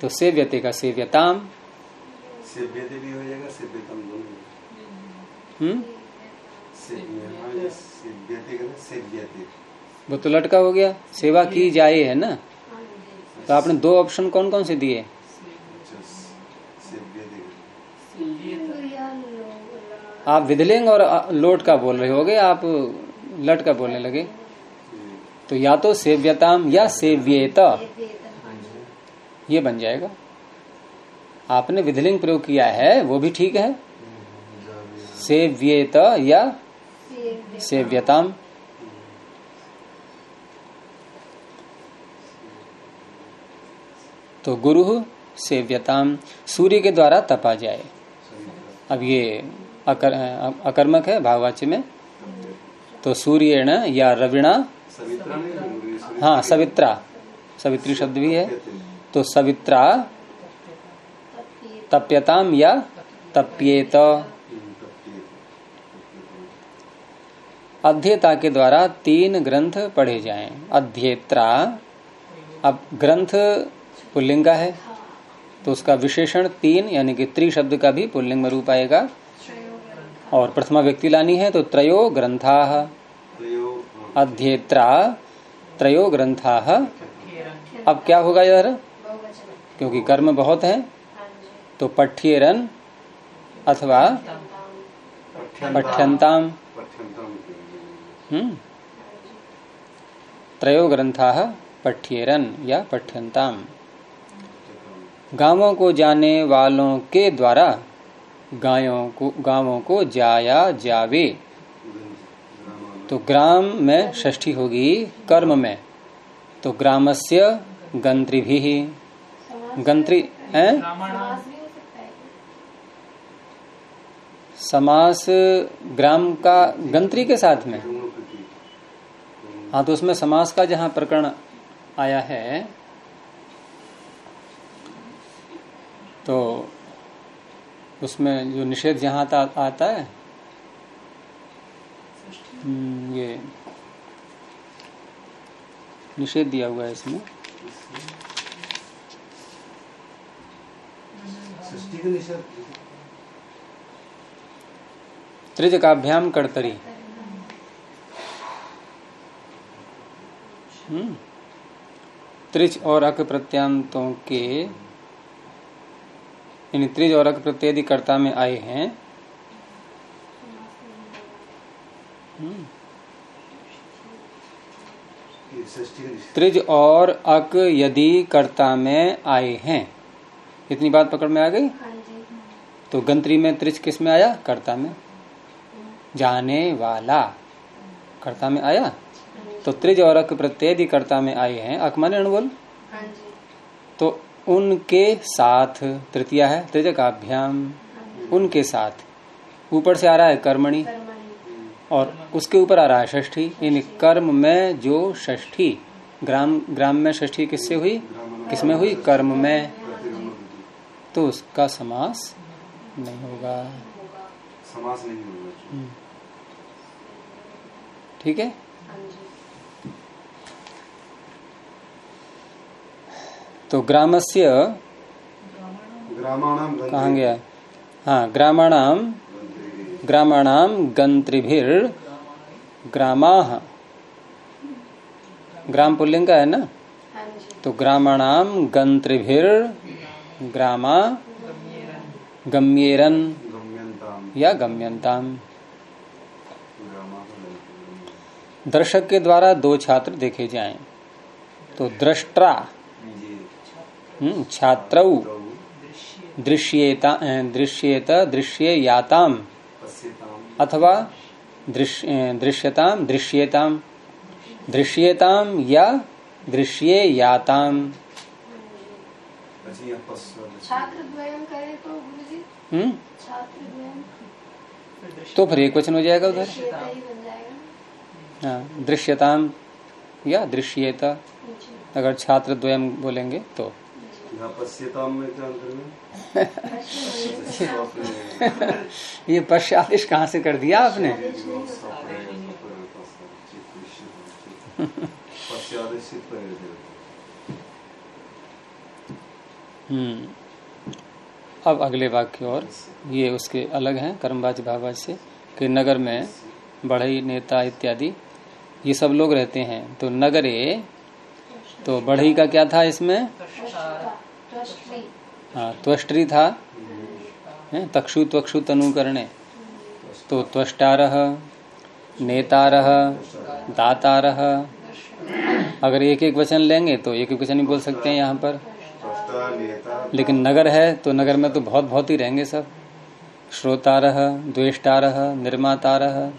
तो सेव्यते का सेव्यताम। भी हो जाएगा दोनों। हम्म? हाँ, वो तो लटका हो गया सेवा की जाए है ना? तो आपने दो ऑप्शन कौन कौन से दिए? अच्छा आप विधलिंग और लोट का बोल रहे होगे आप लट का बोलने लगे। तो या तो सेव्यताम या सेव्येत। वेतन ये बन जाएगा। आपने विधलिंग प्रयोग किया है वो भी ठीक है? सेव्येत या सेव्यताम। तो गुरु सेव्यताम सूर्य के द्वारा तपा जाए। अब ये अकर, अकर्मक है भाववाच्य में। तो सूर्यण या रविणा। हाँ सवित्रा। सवित्री शब्द भी है। तो सवित्रा तप्यताम या तप्येत। अध्येता के द्वारा तीन ग्रंथ पढ़े जाएँ। अध्येत्रा, अब ग्रंथ पुल्लिंग का है तो उसका विशेषण तीन, यानी कि त्रि शब्द का भी पुल्लिंग में रूप आएगा। और प्रथमा व्यक्ति लानी है तो त्रयो ग्रंथा अध्येत्रा त्रयो ग्रंथा अब क्या होगा यार क्योंकि कर्म बहुत है। तो पठ्येरन अथवा पठ्यंताम हम्म। त्रयो ग्रंथा पठ्येरन या पठ्यंताम गाँवों को जाने वालों के द्वारा गायों को, गाँवों को जाया जावे। तो ग्राम में षष्ठी होगी कर्म में। तो ग्रामस्य गंत्री भी गंत्री है समास ग्राम का गंत्री के साथ में। हाँ तो उसमें समास का जहाँ प्रकरण आया है तो उसमें जो निषेध जहाँ आता, है हम्म, ये निषेध दिया हुआ है इसमें। निषेध? त्रिजकाभ्याम कर्तरी। हम्म। त्रिज और अक प्रत्यांतों के यानी त्रिज और अक प्रत्यय यदि कर्ता में आए हैं हम्म, त्रिज और अक यदि कर्ता में आए हैं इतनी बात पकड़ में आ गई? हाँ तो गंत्री में त्रिज किसमें आया? कर्ता में। जाने वाला। कर्ता में आया? तो त्रिज और अक प्रत्यय यदि कर्ता में आए हैं। अक माने अणुबल हाँ तो उनके साथ तृतीया है त्रिजकाभ्याम। उनके साथ। ऊपर से आ रहा है कर्मणि। कर्मणि और उसके ऊपर आ रहा है षष्ठी। यानी कर्म में जो षष्ठी ग्राम ग्राम में षष्ठी किससे हुई? किसमें हुई? कर्म में। तो उसका समास नहीं होगा। समास नहीं होगा। ठीक है? तो ग्रामस्य कहाँ गया हाँ ग्रामाणाम ग्रामाणाम गंत्रिभिर ग्रामा। ग्राम पुल्लिंग का है ना? तो ग्रामाणाम गंत्रिभिर ग्रामा गम्येरन या गम्यंताम ग्रामा दर्शक के द्वारा दो छात्र देखे जाएँ। तो दृष्टा छात्र हम्म, छात्रौ दृश्येता दृश्येत दृश्य याताम अथवा दृश्य दृश्यताम दृश्येताम दृश्येताम या दृश्ये याताम तो हम्म? तो फिर एक वचन हो जाएगा उधर श्वेता ही बन जाएगा हाँ दृश्यताम या दृश्यता। अगर छात्र द्वयम बोलेंगे तो। ये पश्चादेश कहाँ से कर दिया आपने? हम्म अब अगले वाक्य और ये उसके अलग हैं कर्मवाच भाववाच से कि नगर में बढ़ई नेता इत्यादि ये सब लोग रहते हैं। तो नगरे तो बढ़ई का क्या था इसमें? हाँ त्वष्ट्री था। तक्षु त्वक्षु तनुकरणे। तो त्वष्टारह, नेतारह, दातारह। अगर एक एक वचन लेंगे तो एक एक वचन ही बोल सकते हैं यहाँ पर। लेकिन नगर है तो नगर में तो बहुत बहुत ही रहेंगे सब। श्रोतारह, द्वेष्टारह, निर्मातारह,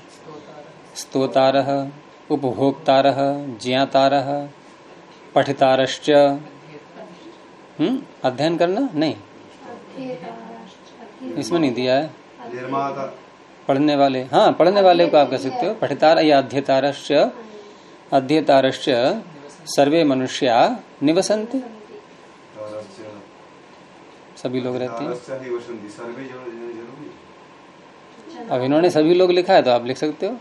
स्तोतारह। उपभोक्तारह ज्ञातारह पठितारश्च। हम्म अध्ययन करना? नहीं। इसमें नहीं दिया है। पढ़ने वाले। हाँ पढ़ने वाले को आप कह सकते हो। पठितार या अध्यतारश्च। अध्यतारश्च सर्वे मनुष्या निवसन्ति। तारस्य सभी लोग रहते हैं। अब इन्होंने सभी लोग लिखा है तो आप लिख सकते हो।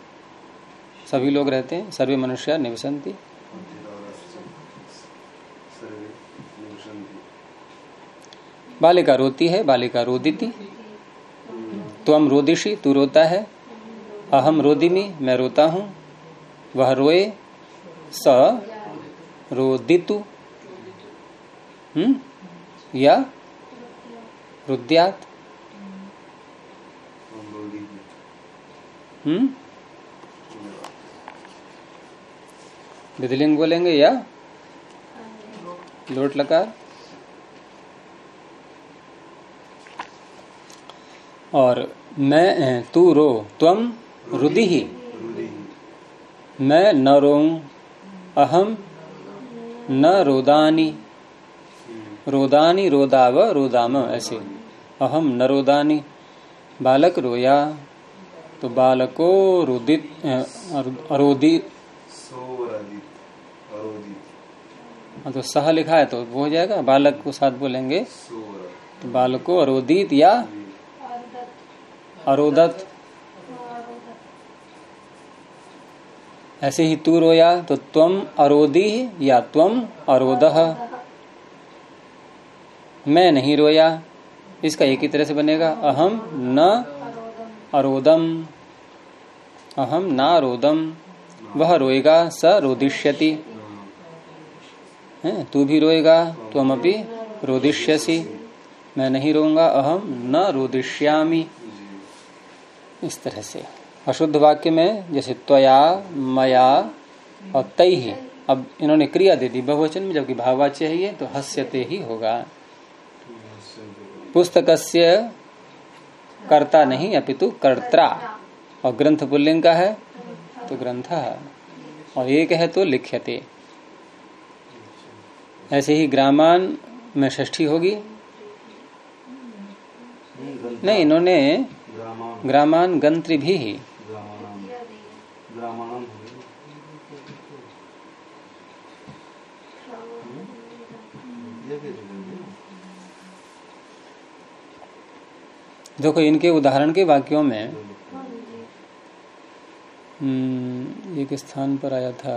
सभी लोग रहते हैं, सर्वे मनुष्य निवसंती। बालिका रोती है, बालिका रोदिति। त्वम रोदिशी तू रोता है। अहम रोदिमी, मैं रोता हूँ। वह रोए, स रोदितु। हम्म? या रुद्यात। हम्म? विधिलिंग बोलेंगे या? लोट लकार? और मैं तू रो त्वम रुदि ही मैं न रोऊं अहम न रोदानी। रोदानी रोदाव, रोदाम, ऐसे। अहम न रोदानी। बालक रोया तो बालको रुदित अरोदी सोवरदित अरोदित हाँ, तो सह लिखा है तो वो हो जाएगा। बालक को साथ बोलेंगे। तो बालको अरोदित या अरोदत। ऐसे ही तू रोया तो त्वम अरोदी या त्वम अरोदह मैं नहीं रोया। इसका एक ही तरह से बनेगा। अहम न अरोदम। अहम ना रोदम। वह रोएगा स रोदिष्यति। हैं? तू भी रोएगा, तुम अभी रोदिष्यसी। मैं नहीं रोऊँगा, अहम न रोदिष्यामी। इस तरह से। अशुद्ध वाक्य में जैसे त्वया, मया और तई ही अब इन्होंने क्रिया दे दी बहुवचन में, जबकि भाववाच्य है ये तो हस्यते ही होगा। पुस्तकस्य कर्ता नहीं, अपितु कर्त्रा। और ग्रंथ पुल्लिंग का है तो ग्रंथ और एक है तो लिख्यते। ऐसे ही ग्रामान में षष्ठी होगी। नहीं इन्होंने ग्रामान गंत्री भी ही। देखो इनके उदाहरण के वाक्यों में हम्म, एक स्थान पर आया था।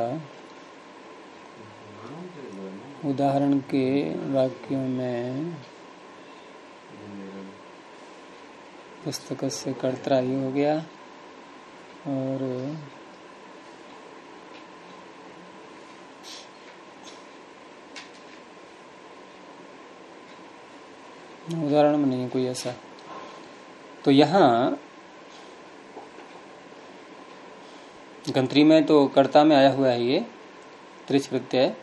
उदाहरण के वाक्यों में पुस्तक से कर्ता ये हो गया और उदाहरण में नहीं है कोई ऐसा। तो यहाँ गंत्री में तो कर्ता में आया हुआ है ये त्रिच प्रत्यय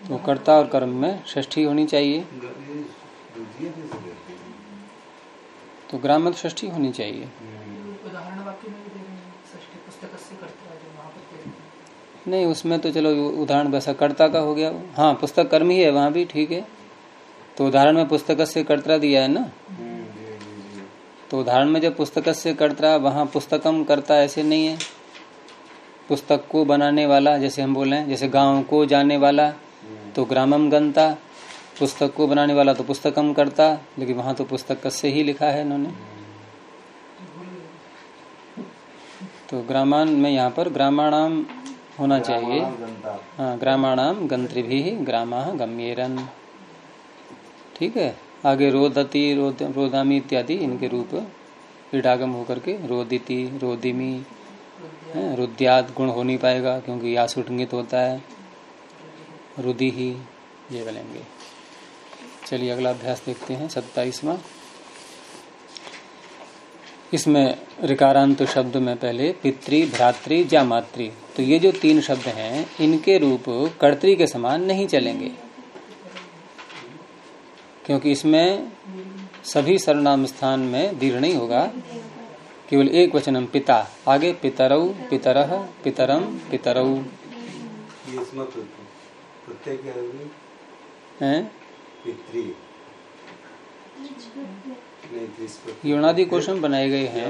तो कर्ता और कर्म में षष्ठी होनी चाहिए। तो ग्राम में तो षष्ठी होनी चाहिए। नहीं उसमें तो चलो उदाहरण वैसा कर्ता का हो गया। हाँ पुस्तक कर्म ही है वहाँ भी ठीक है। तो उदाहरण में पुस्तक से कर्ता दिया है ना? तो उदाहरण में जब पुस्तक से कर्ता वहाँ पुस्तकम करता ऐसे नहीं है। पुस्तक को बनाने वाला जैसे हम बोले हैं जैसे गाँव को जाने वाला तो ग्रामम गंता पुस्तक को बनाने वाला तो पुस्तकम करता लेकिन वहाँ तो पुस्तक से ही लिखा है इन्होंने। तो ग्रामान में यहाँ पर ग्रामाणाम होना चाहिए। हाँ ग्रामाणाम गंत्री भी ग्रामा गम्येरन। ठीक है? आगे रोदती रोद, रोदामी इत्यादि इनके रूप इडागम होकर के रोदिति रोदिमी रुद्याद गुण हो नहीं पाएगा क्योंकि या सुटंगित होता है। रुदि ही ये बनेंगे। चलिए अगला अभ्यास देखते हैं, सत्ताईसवा। इसमें ऋकारांत शब्द में पहले पितृ, भ्रातृ या मातृ। तो ये जो तीन शब्द हैं, इनके रूप कर्तरी के समान नहीं चलेंगे। क्योंकि इसमें सभी सर्वनाम स्थान में दीर्घ नहीं होगा। केवल एक वचनम पिता, आगे पितरऊ पितरह पितरम पितरऊ प्रत्यय प्रत्यय क्या होगी हैं योनादि क्वेश्चन बनाए गए हैं।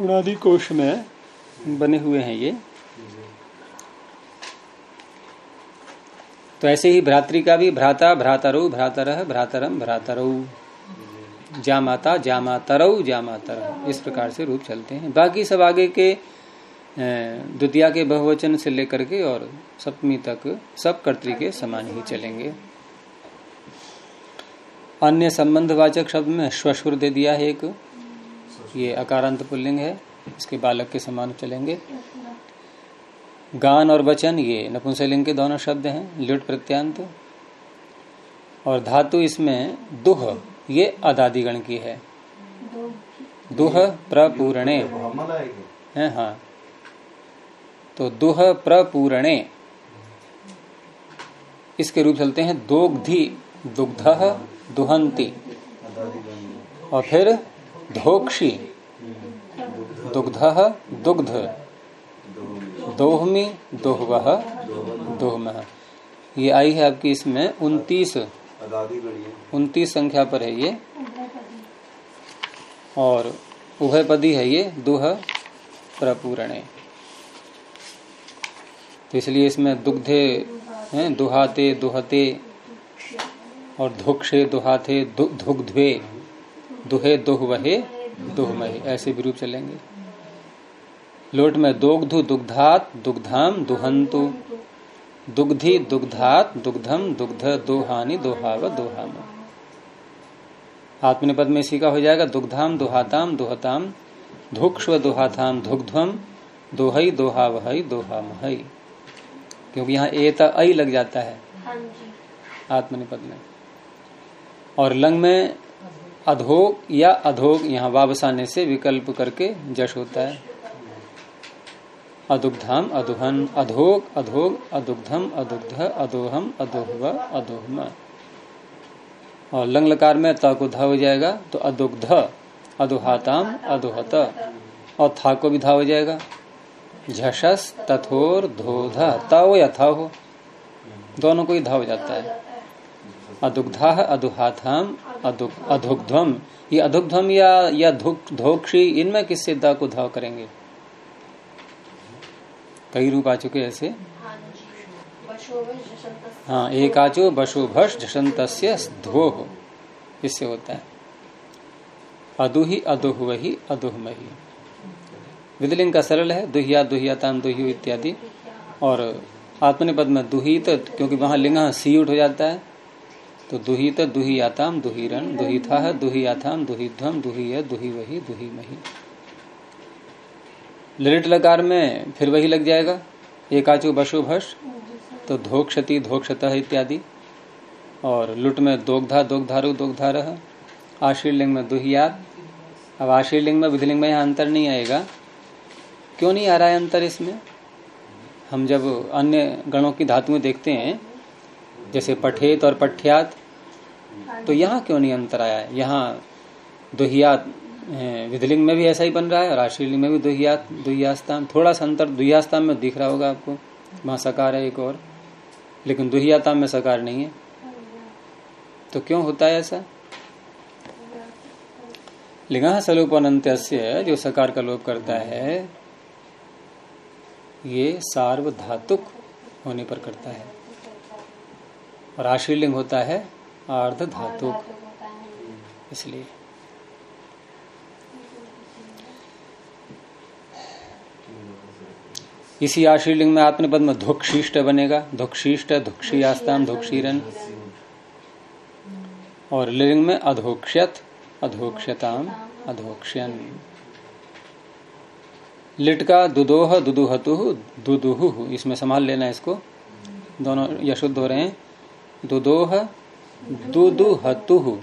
उणादि कोश में बने हुए हैं ये। तो ऐसे ही भ्रातृ का भी भ्राता भ्रातरऊ भ्रातरह भ्रातरम भ्रातरऊ जी जामाता जामातरऊ जामातर। इस प्रकार से रूप चलते हैं। बाकी सब आगे के द्वितीया के बहुवचन से लेकर के और सप्तमी तक सब कर्तृ के समान ही चलेंगे। अन्य संबंधवाचक शब्द में श्वशुर दे दिया है एक। ये अकारांत पुल्लिंग है। इसके बालक के समान चलेंगे। गान और वचन, ये नपुंसलिंग के दोनों शब्द हैं। लुट प्रत्यांत। और धातु इसमें दुह। ये अदादिगण की है। दुह प्रपूरणे। है हाँ। तो दुह प्रपूरणे। इसके रूप चलते हैं दोग्धि, दुग्ध दुहंती। और फिर धोक्षी। दुग्ध दुग्ध। दोहमी दोहवह दोहम। ये आई है आपकी इसमें उनतीस। उनतीस संख्या पर है ये। और उभयपदी है ये, दुह प्रपूरणे। तो इसलिए इसमें दुग्धे हैं, दुहाते, दुहते और धुक्षे दुहाते धुग्धे दुहे, दुहवहे, दुहमहे, ऐसे भी रूप चलेंगे। लोट में दोग्धु, दुग्धात, दुग्धाम, दुहंतु। दुग्धि दुग्धात दुग्धम दुग्ध दोहानी दोहाव दोहाम। आत्मनिपद में इसी का हो जाएगा दुग्धाम दुहाताम दुहताम धुक्ष्व दुहाताम दुग्धम दोहई दोहावहई दोहामहई क्योंकि यहाँ ए त ऐ लग जाता है। हाँ आत्मनिपद में और लंग में अधोग या अधोग यहाँ वापसाने से विकल्प करके जश होता है। अदुग्धाम अदुहन अधोग अधोग, अदुग्धम अदुग्ध, अदोहम अदोहव, अदोहम। और लंग लकार में त को धा हो जाएगा तो अदुग्ध, अदुहाताम अदुहत। और था को भी धा हो जाएगा। झषस तथोर धोध ताओ या था हो? दोनों को ही धा हो जाता है। अदुग्धा अदुहाथाम अधुग्धम ये अधुग्धम या या धुक, धोक्षी, इनमें किससे दा को धाव करेंगे? कई रूप आ चुके ऐसे? हाँ हाँ एक आचो बशुभष झसंत धो इससे होता है? अदुहि अदुह वही अदुहमही। विदलिंग का सरल है दुहिया दुहियाताम दुहियो इत्यादि। और आत्मनिपद में दुहित क्योंकि वहाँ लिंग सीयुट हो जाता है। तो दुहित दुहियाताम दुहिरन दुहिथा दुहियाथाम दुहिध्वम दुहिय दुहि वही दुहि मही ललित लकार में फिर वही लग जाएगा। एकाचु बशु भष तो धोक्षति, धोक्षत इत्यादि। और लुट में दोग्धा, दोग्धारु, दोग्धार। आशीर्लिंग में दुहियात अब आशीर्लिंग में, विधिलिंग में यहाँ अंतर नहीं आएगा। क्यों नहीं आ रहा है अंतर इसमें? हम जब अन्य गणों की धातुएँ देखते हैं, जैसे पठेत और पठ्यात तो यहाँ क्यों नहीं अंतर आया? है यहाँ दुहियात विधलिंग में भी ऐसा ही बन रहा है और आशीलिंग में भी दुहिया दुहियास्ताम थोड़ा सा अंतर दुहियास्ताम में दिख रहा होगा आपको। वहाँ सकार है एक और। लेकिन दुहियाताम में सकार नहीं है। तो क्यों होता है ऐसा? लिंग स्वरूपानंत्य जो सकार का लोप करता है ये सार्वधातुक होने पर करता है। और आशीलिंग होता है अर्ध धातुक इसलिए इसी आशीलिंग में आत्मपद में धुक्षिष्ट बनेगा। धुक्षिष्ट धुक्षियास्ताम धुक्षीरन और लिंग में अधोक्षत अधोक्षताम अधोक्षण लिट का दुदोह दुदुहतु दुदुहु इसमें संभाल लेना इसको। दोनों यशुद्ध हो रहे हैं। दुदोह दुदुहतु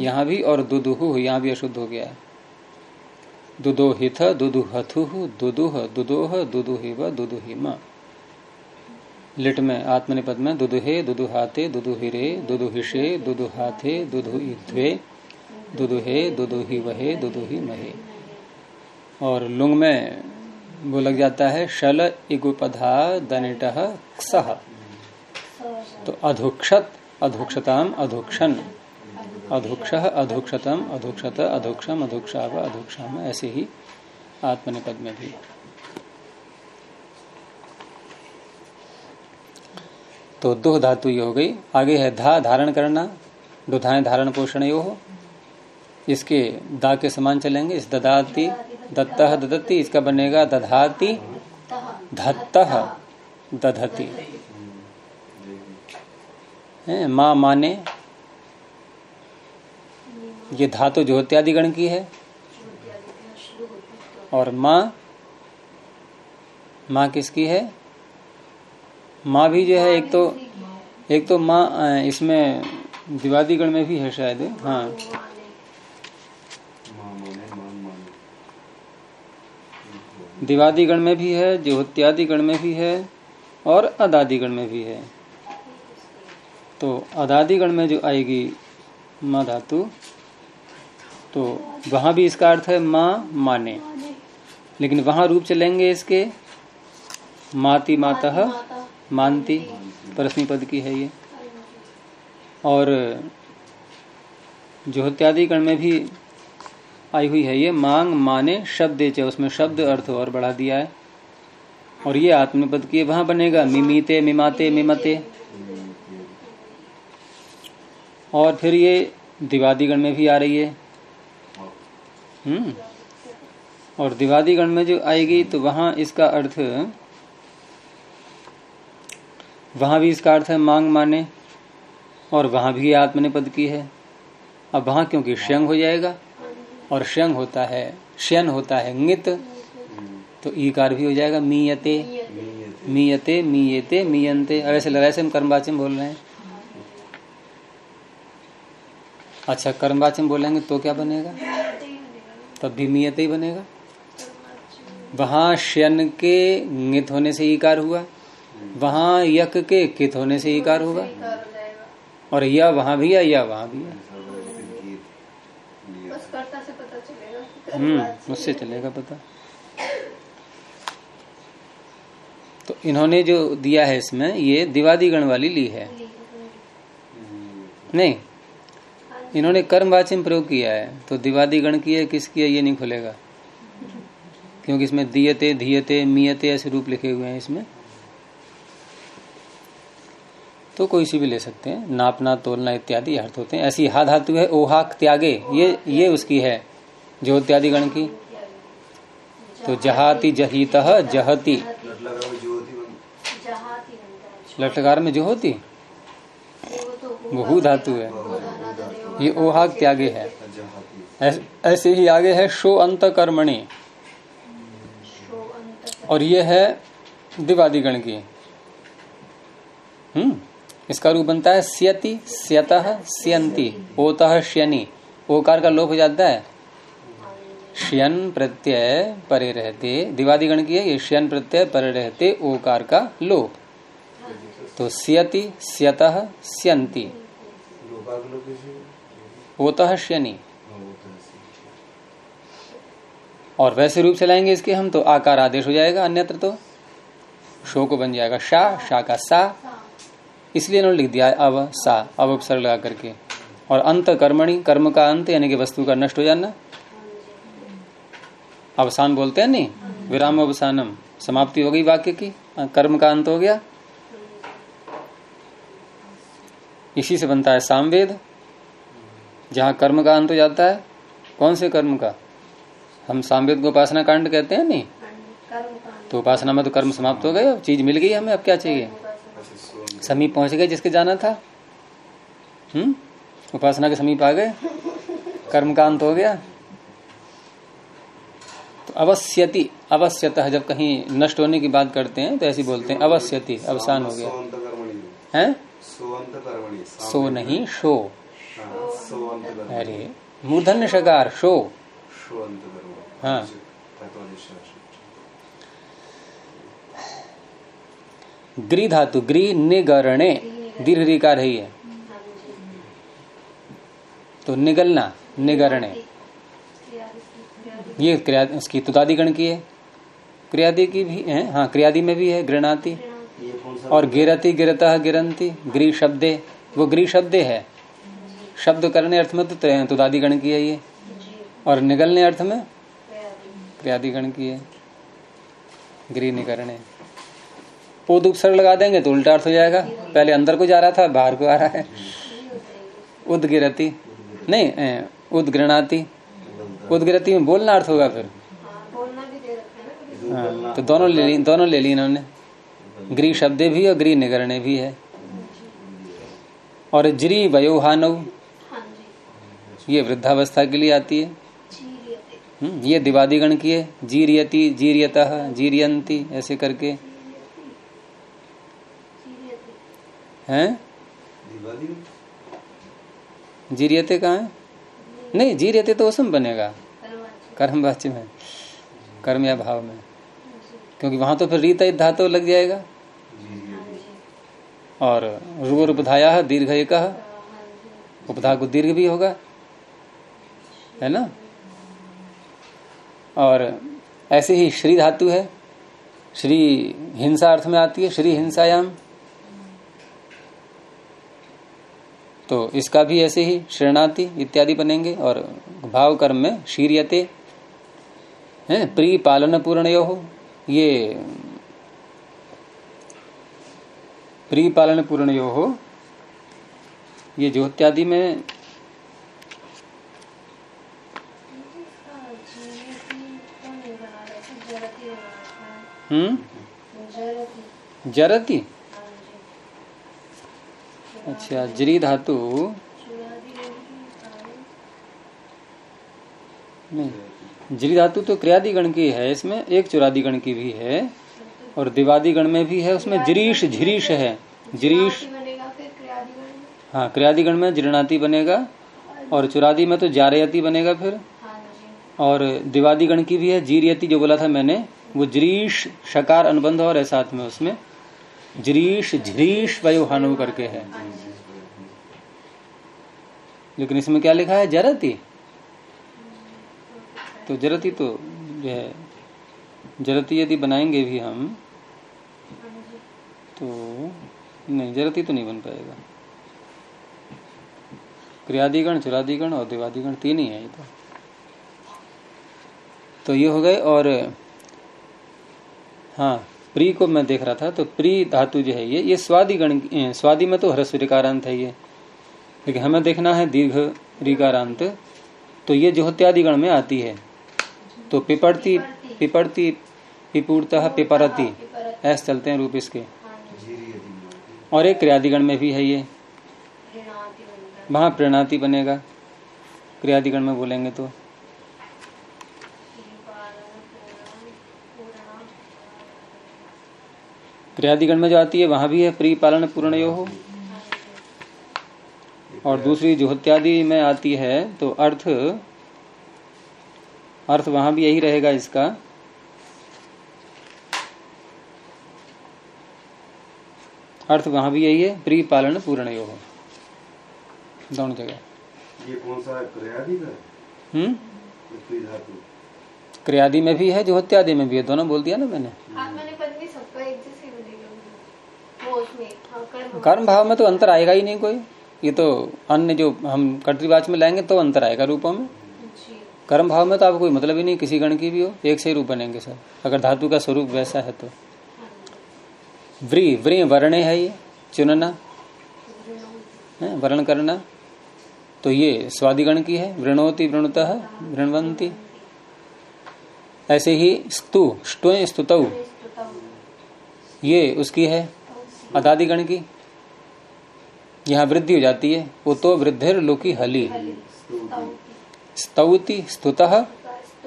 यहाँ भी और दुदुहु यहाँ भी अशुद्ध हो गया है। दुदोहिथ दुदुहथु, दुदुह, दुदोह, दुदुहिव, दुदुहिम। लिट में आत्मनिपद में दुदुहे, दुदुहाते, दुदुहिरे, दुदुहिषे, दुदुहाथे, दुदुहिध्वे, दुदुहे, दुदुहिवहे, दुदुहिमहे। और लुंग में वो लग जाता है शल इगुपधा दनिट सह तो अधुक्षत, अधुक्षताम अधुक्षण अधुक्ष, अधुक्षतम, अधुक्षत, अधुक्षम, अधुक्षाव, अधुक्षाम, ऐसे ही आत्मनिपद में भी तो दो धातु ये हो गई। आगे है धा, धारण करना। दुधाएँ धारण पोषण यो इसके दा के समान चलेंगे। इस ददाती, दत्त, ददती। इसका बनेगा दधाती, धत्त, दधती। माँ माने ये धातु जो इत्यादि गण की है। और माँ माँ किसकी है? माँ भी जो है, एक तो एक तो माँ इसमें दिवादी गण में भी है शायद। हाँ। दिवादी गण में भी है ज्योत्यादि गण में भी है, और अदादि गण में भी है। तो अदादि गण में जो आएगी माँ धातु तो वहाँ भी इसका अर्थ है माँ माने। लेकिन वहाँ रूप चलेंगे इसके माती माता, मानती, परस्मी पद की है ये। और जो इत्यादि गण में भी आई हुई है ये मांग, माने, शब्द उसमें शब्द अर्थ और बढ़ा दिया है। और ये आत्मपद की वहाँ बनेगा, मिमीते, मिमाते, मिमते। और फिर ये दिवादीगण में भी आ रही है। हम्म। और दिवादी गण में जो आएगी तो वहाँ इसका अर्थ, वहाँ भी इसका अर्थ है मांग माने, और वहाँ भी आत्मनिपद की है। अब वहाँ क्योंकि श्यंग हो जाएगा, और श्यंग होता है, श्यन होता है नित तो ईकार भी हो जाएगा, मीयते। मीयते मीयते मीयंते ऐसे लड़ाई से हम कर्मवाचन बोल रहे हैं। अच्छा कर्मवाचन बोलेंगे तो क्या बनेगा? तब भी मियत ही बनेगा। वहाँ शन के नित होने से ईकार हुआ। वहाँ यक के कित होने से ईकार होगा और यह वहाँ भी है या वहाँ भी है हम्म उससे चलेगा पता। तो इन्होंने जो दिया है इसमें ये दिवादी गण वाली ली है। नहीं इन्होंने कर्म वाचन प्रयोग किया है तो दिवादी गण की है किसकी है ये नहीं खुलेगा। क्योंकि इसमें दियते धीयते मियते ऐसे रूप लिखे हुए हैं इसमें। तो कोई सी भी ले सकते हैं। नापना तोलना इत्यादि अर्थ होते हैं। ऐसी हा धातु है ओहाक त्यागे ये ये उसकी है जो इत्यादि गण की। तो जहाती जहित जहती। लटकार में जो होती वो धातु है। ये ओहाग त्यागे है। ऐसे ही आगे है शो अंत कर्मणी और ये है दिवादी गण की। हम्म इसका रूप बनता है सियति, स्यत सियंती ओत, श्यनी। ओकार का लोप हो जाता है। श्यन प्रत्यय परे रहते दिवादी गण की है, ये श्यन प्रत्यय परे रहते, ओकार का लोप। तो सियति, स्यत स्यंती होता है शनि। और वैसे रूप से लाएँगे इसके हम तो आकार आदेश हो जाएगा अन्यत्र तो शो को बन जाएगा शा शा का सा। इसलिए इन्होंने लिख दिया अव सा। अब उपसर्ग लगा करके। और अंत कर्मणि कर्म का अंत यानी कि वस्तु का नष्ट हो जाना। अवसान बोलते हैं नहीं? विराम अवसानम। समाप्ति हो गई वाक्य की। कर्म का अंत हो गया। इसी से बनता है सामवेद। जहाँ कर्म का अंत हो जाता है कौन से कर्म का? हम सामवेद को उपासना कांड कहते हैं नहीं? तो उपासना में तो कर्म समाप्त हो गए अब चीज़ मिल गई हमें अब क्या चाहिए? समीप पहुँच गए जिसके जाना था। हम्म? उपासना के समीप आ गए। कर्म का अंत हो गया। तो अवश्यति अवश्यतः जब कहीं नष्ट होने की बात करते हैं तो ऐसी बोलते हैं अवश्यति अवसान हो गया। है? सो नहीं शो। अरे मूर्धन्य शकार शो हाँ। ग्री धातु ग्री निगरणे। दीर्घ रिकार है ये तो निगलना निगरणे। ये क्रिया उसकी तुदादिगण की है। क्रियादि की भी है हाँ क्रियादि में भी है गृणाति। और गिरती गिरता गिरंती ग्री शब्दे। वो ग्री शब्दे है। शब्द करने अर्थ में तो तुदादिगण की है ये। और निगलने अर्थ में? क्रियादिगण की है। ग्री निकरणे उद उपसर्ग लगा देंगे तो उल्टा अर्थ हो जाएगा। पहले अंदर को जा रहा था बाहर को आ रहा है। उदगिरती। नहीं ए, उद गृणाती उद गिरती में बोलना अर्थ होगा फिर। हाँ, तो दोनों ले ली दोनों ले ली इन्होंने। गृह शब्दे भी और गृह निगरणे भी है। और जरी वयोहानव ये वृद्धावस्था के लिए आती है? हम्म, ये दिवादिगण की है? जीरियति जीरियत जीरियंती ऐसे करके। हैं? जीरियते कहाँ है? नहीं जीरियते तो उसमें बनेगा। कर्म वाच्य में कर्म या भाव में। क्योंकि वहाँ तो फिर रीत धातु लग जाएगा। और रूप उपधाया दीर्घ एक। उपधा को दीर्घ भी होगा। है ना? और ऐसे ही श्री धातु है। श्री हिंसा अर्थ में आती है, श्री हिंसायाम। तो इसका भी ऐसे ही शरणाति इत्यादि बनेंगे और भाव कर्म में शीरियते, है प्री पालन पूर्ण हो ये प्री पालन पूर्ण हो ये ज्योत्यादि में हम्म? जरती। अच्छा जरी धातु। नहीं, जरी धातु तो क्रियादि गण की है, इसमें एक चुरादि गण की भी है और दिवादी गण में भी है, उसमें जरीश, झिरीश है। जरीश हाँ क्रियादि गण में जीर्णाति बनेगा और चुरादी में तो जारयति बनेगा फिर। और दिवादी गण की भी है, जीरियति जो बोला था मैंने वो जरीश, शकार अनुबंध और है साथ में उसमें। जरीश झरीश वयोहानु करके है। लेकिन इसमें क्या लिखा है? जरती। तो जरती तो जो है, जरती यदि बनाएँगे भी हम तो नहीं, जरती तो नहीं बन पाएगा। क्रियादिगण, चुरादिगण और देवादिगण तीन ही है ये तो। तो ये हो गए और हाँ प्री को मैं देख रहा था तो प्री धातु जो है ये ये स्वादि गण स्वादि में तो ह्रस्व ऋकारांत है ये। लेकिन हमें देखना है दीर्घ ऋकारांत तो ये जोहत्यादि गण में आती है। तो पिपड़ती पिपड़ती, पिपूर्तः पिपरती, ऐसे चलते हैं रूप इसके। और एक क्रियादिगण में भी है ये। वहाँ प्रणति बनेगा। क्रियादिगण में बोलेंगे तो। क्रियादिगण में जो आती है वहाँ भी है प्री पालन पूर्ण यो और दूसरी जोहत्यादि में आती है तो अर्थ अर्थ वहाँ भी यही रहेगा इसका। अर्थ वहाँ भी यही है प्री पालन पूर्ण यो हो दोनों जगह। ये कौन सा क्रियादि का हम्म? क्रियादि में भी है जो इत्यादि में भी है दोनों बोल दिया ना मैंने आत्मा ने पद भी सबका एक जैसे ही बनेगा वो उसमें कर्म भाव में तो अंतर आएगा ही नहीं कोई। ये तो अन्य जो हम कर्तवाच में लाएँगे तो अंतर आएगा रूपों में। कर्म भाव में तो आपको कोई मतलब ही नहीं किसी गण की भी हो एक से ही रूप बनेंगे सर अगर धातु का स्वरूप वैसा है तो। व्री व्री वर्ण है ये चुनना है वर्ण करना। तो ये स्वादिगण की है वृणोति वृणुतः वृणवंती। ऐसे ही स्तु स्तुतौ। ये उसकी है अदादिगण की। यहाँ वृद्धि हो जाती है। वो तो वृद्धिर लोकी हली। स्तौति स्तुतः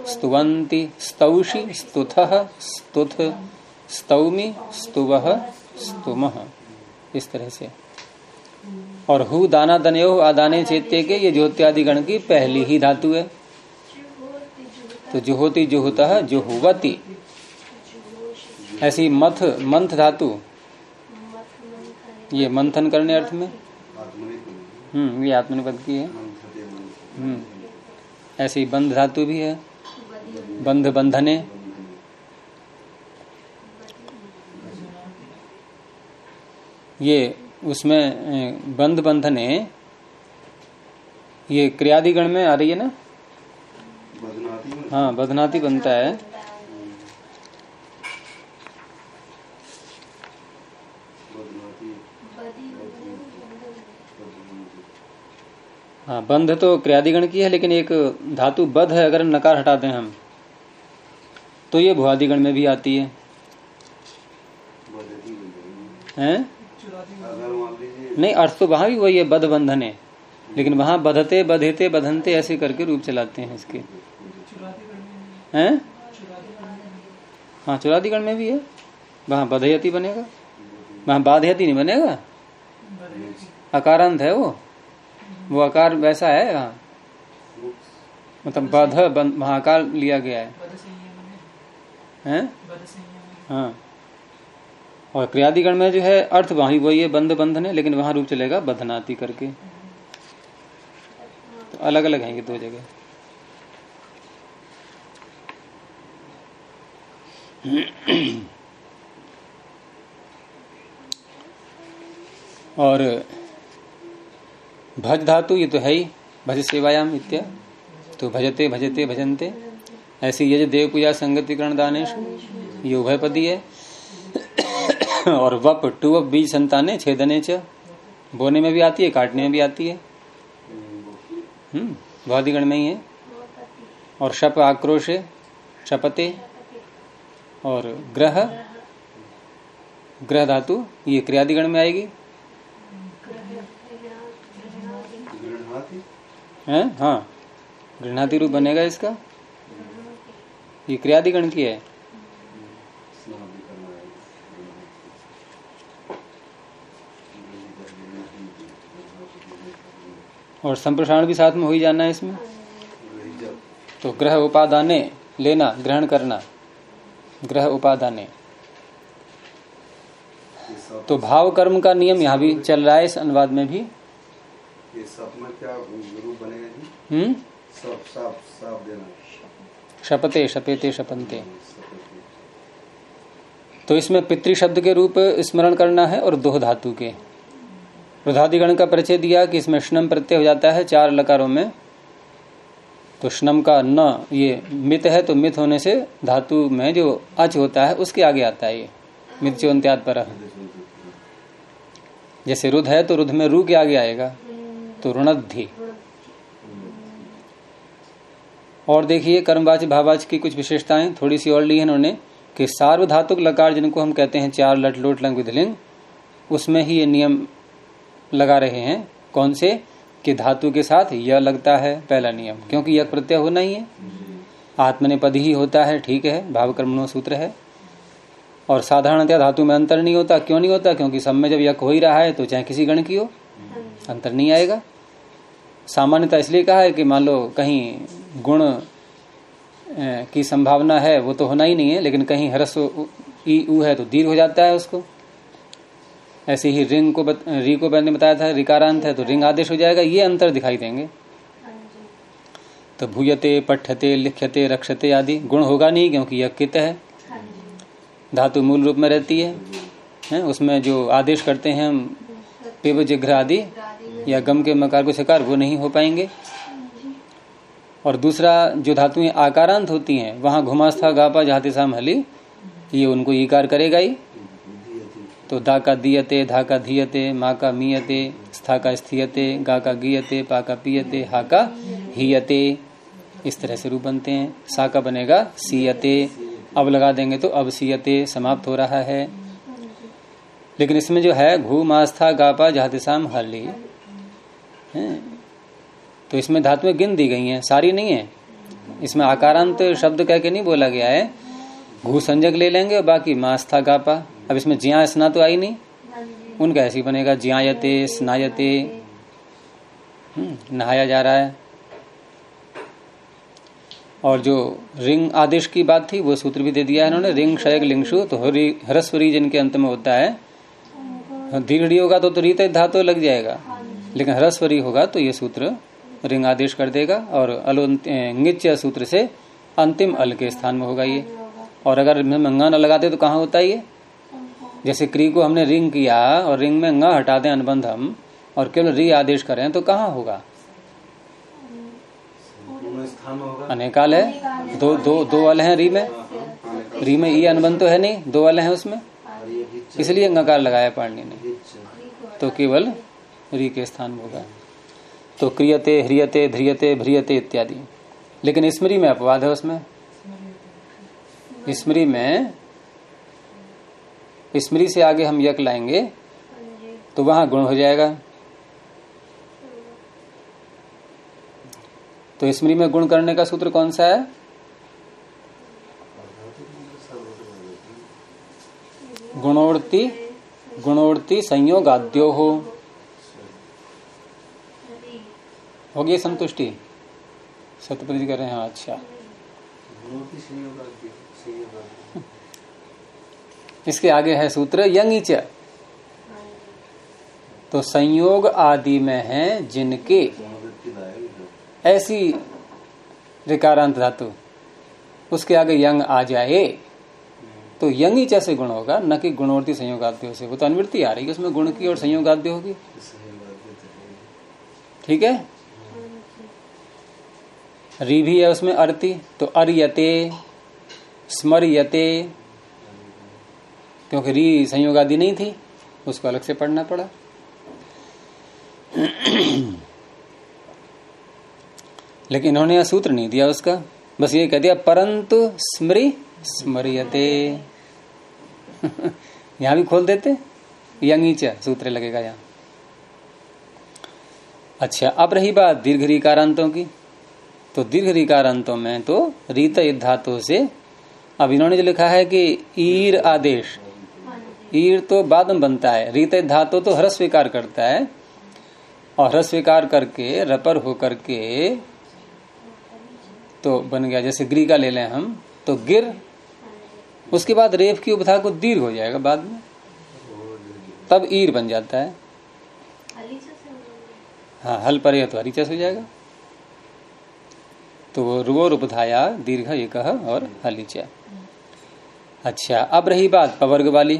स्तुवंती स्तौषि स्तुतः, स्तुथ, स्तौमि स्तुवः, स्तुमः। इस तरह से। और हु दाना दनयो आदाने चेत्य के, ये ज्योत्यादि गण की पहली ही धातु है। तो जुहोति जुहुतः जुहुवती। ऐसी मथ, मंथ धातु। ये मंथन करने अर्थ में? हम्म ये आत्मनिपद की है। हम्म ऐसे ही बंध धातु भी है। बंध बंधने। ये उसमें बंध बंधने ये क्रियादिगण में आ रही है ना? हाँ बदनाती बनता है। हाँ बंध तो क्रियादिगण की है, लेकिन एक धातु बध है, अगर नकार हटा दें हम तो ये भुआदिगण में भी आती है। हैं? नहीं अर्थ तो वहाँ भी वही है बध बंधन है। लेकिन वहाँ बधते, बधेते, बधनते ऐसे करके रूप चलाते हैं इसके। हैं? हाँ चुरादिगण में भी है। वहाँ बधयति बनेगा। वहाँ बाधयति नहीं बनेगा? अकारांत है वो। वो आकार वैसा है हाँ मतलब बध आकार लिया गया है। हैं? हाँ। और क्रियादिगण में जो है अर्थ वही वही है बंध, बंधन है लेकिन वहाँ रूप चलेगा बधनाती करके। तो अलग अलग हैं ये दो जगह। और भज धातु, ये तो है ही, भज सेवायाम इत्या। तो भजते भजते, भजनते। ऐसी यज देव पूजा संगतिकरण दानेश ये उभयपदी है। और वप, टू वप, बीज संताने, छेदने च। बोने में भी आती है, काटने में भी आती है। हम्म वादिगण में ही है। और शप आक्रोश, शपते। और ग्रह ग्रह धातु, ये क्रियादिगण में आएगी। है? हाँ। गृहणाति रूप बनेगा इसका? ये क्रियादिगण की है। और संप्रसारण भी साथ में हो ही जाना है इसमें? तो ग्रह उपादाने लेना, ग्रहण करना। ग्रह उपादाने। तो भाव कर्म का नियम यहाँ भी चल रहा है इस अनुवाद में भी। ये सब में क्या बनेगा जी? हम्म? सब साफ़ साफ़ देना। शपते शपेते शपंते तो इसमें पितृ शब्द के रूप स्मरण करना है और दोह धातु के। रुधादिगण का परिचय दिया कि इसमें स्नम प्रत्यय हो जाता है चार लकारों में। तो स्नम का न ये मित है तो मित होने से धातु में जो अच होता है उसके आगे आता है ये। मित चौंत्याद पर जैसे रुध है तो रुध में रू के आगे आएगा। तो और देखिए, कर्मवाची भाववाची की कुछ विशेषताएँ थोड़ी सी और ली है इन्होंने, कि सार्वधातुक लकार जिनको हम कहते हैं, चार लट, लोट, लंग, विधलिंग, उसमें ही ये नियम लगा रहे हैं। कौन से? कि धातु के साथ यह लगता है, पहला नियम, क्योंकि यह प्रत्यय होना ही है। आत्मनिपद ही होता है, ठीक है भाव कर्मणो सूत्र है। और साधारणतया धातु में अंतर नहीं होता, क्यों नहीं होता? क्योंकि सब में जब यक हो ही रहा है तो चाहे किसी गण की हो। अंतर नहीं आएगा। सामान्यता इसलिए कहा है कि मान लो कहीं गुण की संभावना है वो तो होना ही नहीं है लेकिन कहीं हरस ई उ है तो दीर्घ हो जाता है उसको। ऐसे ही रिंग को बत, री को मैंने बताया था रिकारांत है तो रिंग आदेश हो जाएगा ये अंतर दिखाई देंगे। तो भूयते पठ्यते लिख्यते रक्षते आदि गुण होगा नहीं क्योंकि यह कित है हाँ धातु मूल रूप में रहती है हैं उसमें जो आदेश करते हैं हम पिब जिघ्र आदि आदि या गम के मकार को सकार वो नहीं हो पाएँगे। और दूसरा, जो धातुएँ आकारांत होती हैं, वहाँ घुमास्था, गापा, जाति, साम, हली, ये उनको ईकार करेगा ही। तो दा का दियते, धा का धीयते, माँ का मीयते, स्था का स्थियते, गा का गीयते, पा का पीयते, हा का हीयते, इस तरह से रूप बनते हैं। सा का बनेगा सीयते। अब लगा देंगे तो अब सीयते समाप्त हो रहा है। लेकिन इसमें जो है घू मास्था गापा जातिसाम हली हैं? तो इसमें धातुएँ गिन दी गई हैं सारी नहीं है। इसमें आकारांत शब्द कह के नहीं बोला गया है। घू संजक ले लेंगे बाकी मास्था गापा अब इसमें जिया स्ना तो आई नहीं। उनका ऐसी बनेगा ज्यायते स्नायते। हम्म, नहाया जा रहा है। और जो रिंग आदेश की बात थी वो सूत्र भी दे दिया है इन्होंने रिंग क्षयक लिंगशु तो हरि ह्रस्वरी जिनके अंत में होता है। दीर्घड़ी होगा तो, तो रीत धातु लग जाएगा। लेकिन ह्रस्वरी होगा तो ये सूत्र रिंग आदेश कर देगा और अलोंगिच्य सूत्र से अंतिम अल के स्थान में होगा ये। और अगर मंगा न लगाते तो कहाँ होता है ये? जैसे क्री को हमने रिंग किया और रिंग में न हटा दें अनुबंध हम और केवल री आदेश करें तो कहाँ होगा? अनेकाल है। दो दो दो अल हैं री में। री में ई अनुबंध तो है नहीं दो अल हैं उसमें। ये इसलिए नकार लगाया पाणनी ने। तो केवल री के स्थान में होगा तो क्रियते ह्रियते ध्रियते भ्रियते इत्यादि। लेकिन स्मृति में अपवाद है उसमें? स्मृति में स्मृति से आगे हम यक लाएँगे तो वहाँ गुण हो जाएगा। तो स्मृति में गुण करने का सूत्र कौन सा है? गुणोर्ति गुणोर्ति संयोग आद्यो हो गई संतुष्टि सतप्रति कर रहे हैं हाँ, अच्छा। इसके आगे है सूत्र यंगिच तो संयोग आदि में है जिनके ऐसी ऋकारांत धातु उसके आगे यंग आ जाए। तो यंग ही से गुण होगा, न कि गुणवर्ती संयोगाद्य से। वो तो अनुवृत्ति आ रही है उसमें गुण की और संयोगाद्य होगी? ठीक है? री भी है उसमें अर्ति तो अर्यते, स्मर्यते, क्योंकि री संयोग आदि नहीं थी, उसको अलग से पढ़ना पड़ा। लेकिन इन्होंने यह सूत्र नहीं दिया उसका। बस ये कह दिया, परंतु स्मृ स्मरियते। यहाँ भी खोल देते? यंगीच सूत्र लगेगा यहाँ। अच्छा अब रही बात दीर्घ रिकारांतों की। तो दीर्घ रिकारांतों में तो रीत धातु से अब इन्होंने जो लिखा है कि ईर आदेश। ईर तो बाद में बनता है। रीत धातु तो ह्रस्व स्वीकार करता है। और ह्रस्व स्वीकार करके, रपर होकर के तो बन गया। जैसे ग्री का ले लें हम तो गिर उसके बाद रेफ की उपधा को दीर्घ हो जाएगा बाद में। तब ईर बन जाता है। हाँ हल पर तो हरिचस हो जाएगा। तो रुवो उपधाया दीर्घ एक और हलिचा अच्छा अब रही बात पवर्ग वाली।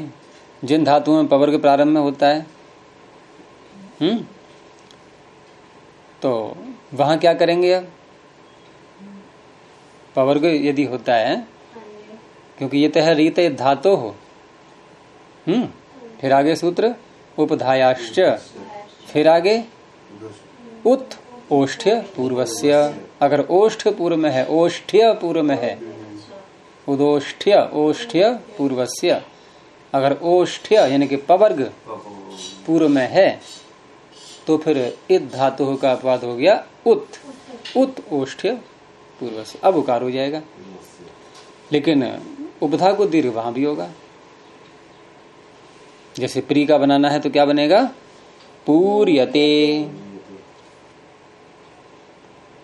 जिन धातुओं में पवर्ग प्रारंभ में होता है हम्म? तो वहाँ क्या करेंगे अब? पवर्ग यदि होता है क्योंकि ये तो है रीत धातो हो। हम्म फिर आगे सूत्र, उपधायाश्च। फिर आगे, उत, ओष्ठ्य, पूर्वस्य। अगर ओष्ठ पूर्व में है, ओष्ठ्य पूर्व में है। उदोष्ठ्य, ओष्ठ्य पूर्वस्य। अगर ओष्ठ्य, यानी कि पवर्ग, पूर्व में है तो फिर इत धातु का अपवाद हो गया उत। उत, ओष्ठ्य पूर्व से अब उकार हो जाएगा। लेकिन उपधा को दीर्घ, वहाँ भी होगा। जैसे प्री का बनाना है तो क्या बनेगा? पूर्यते।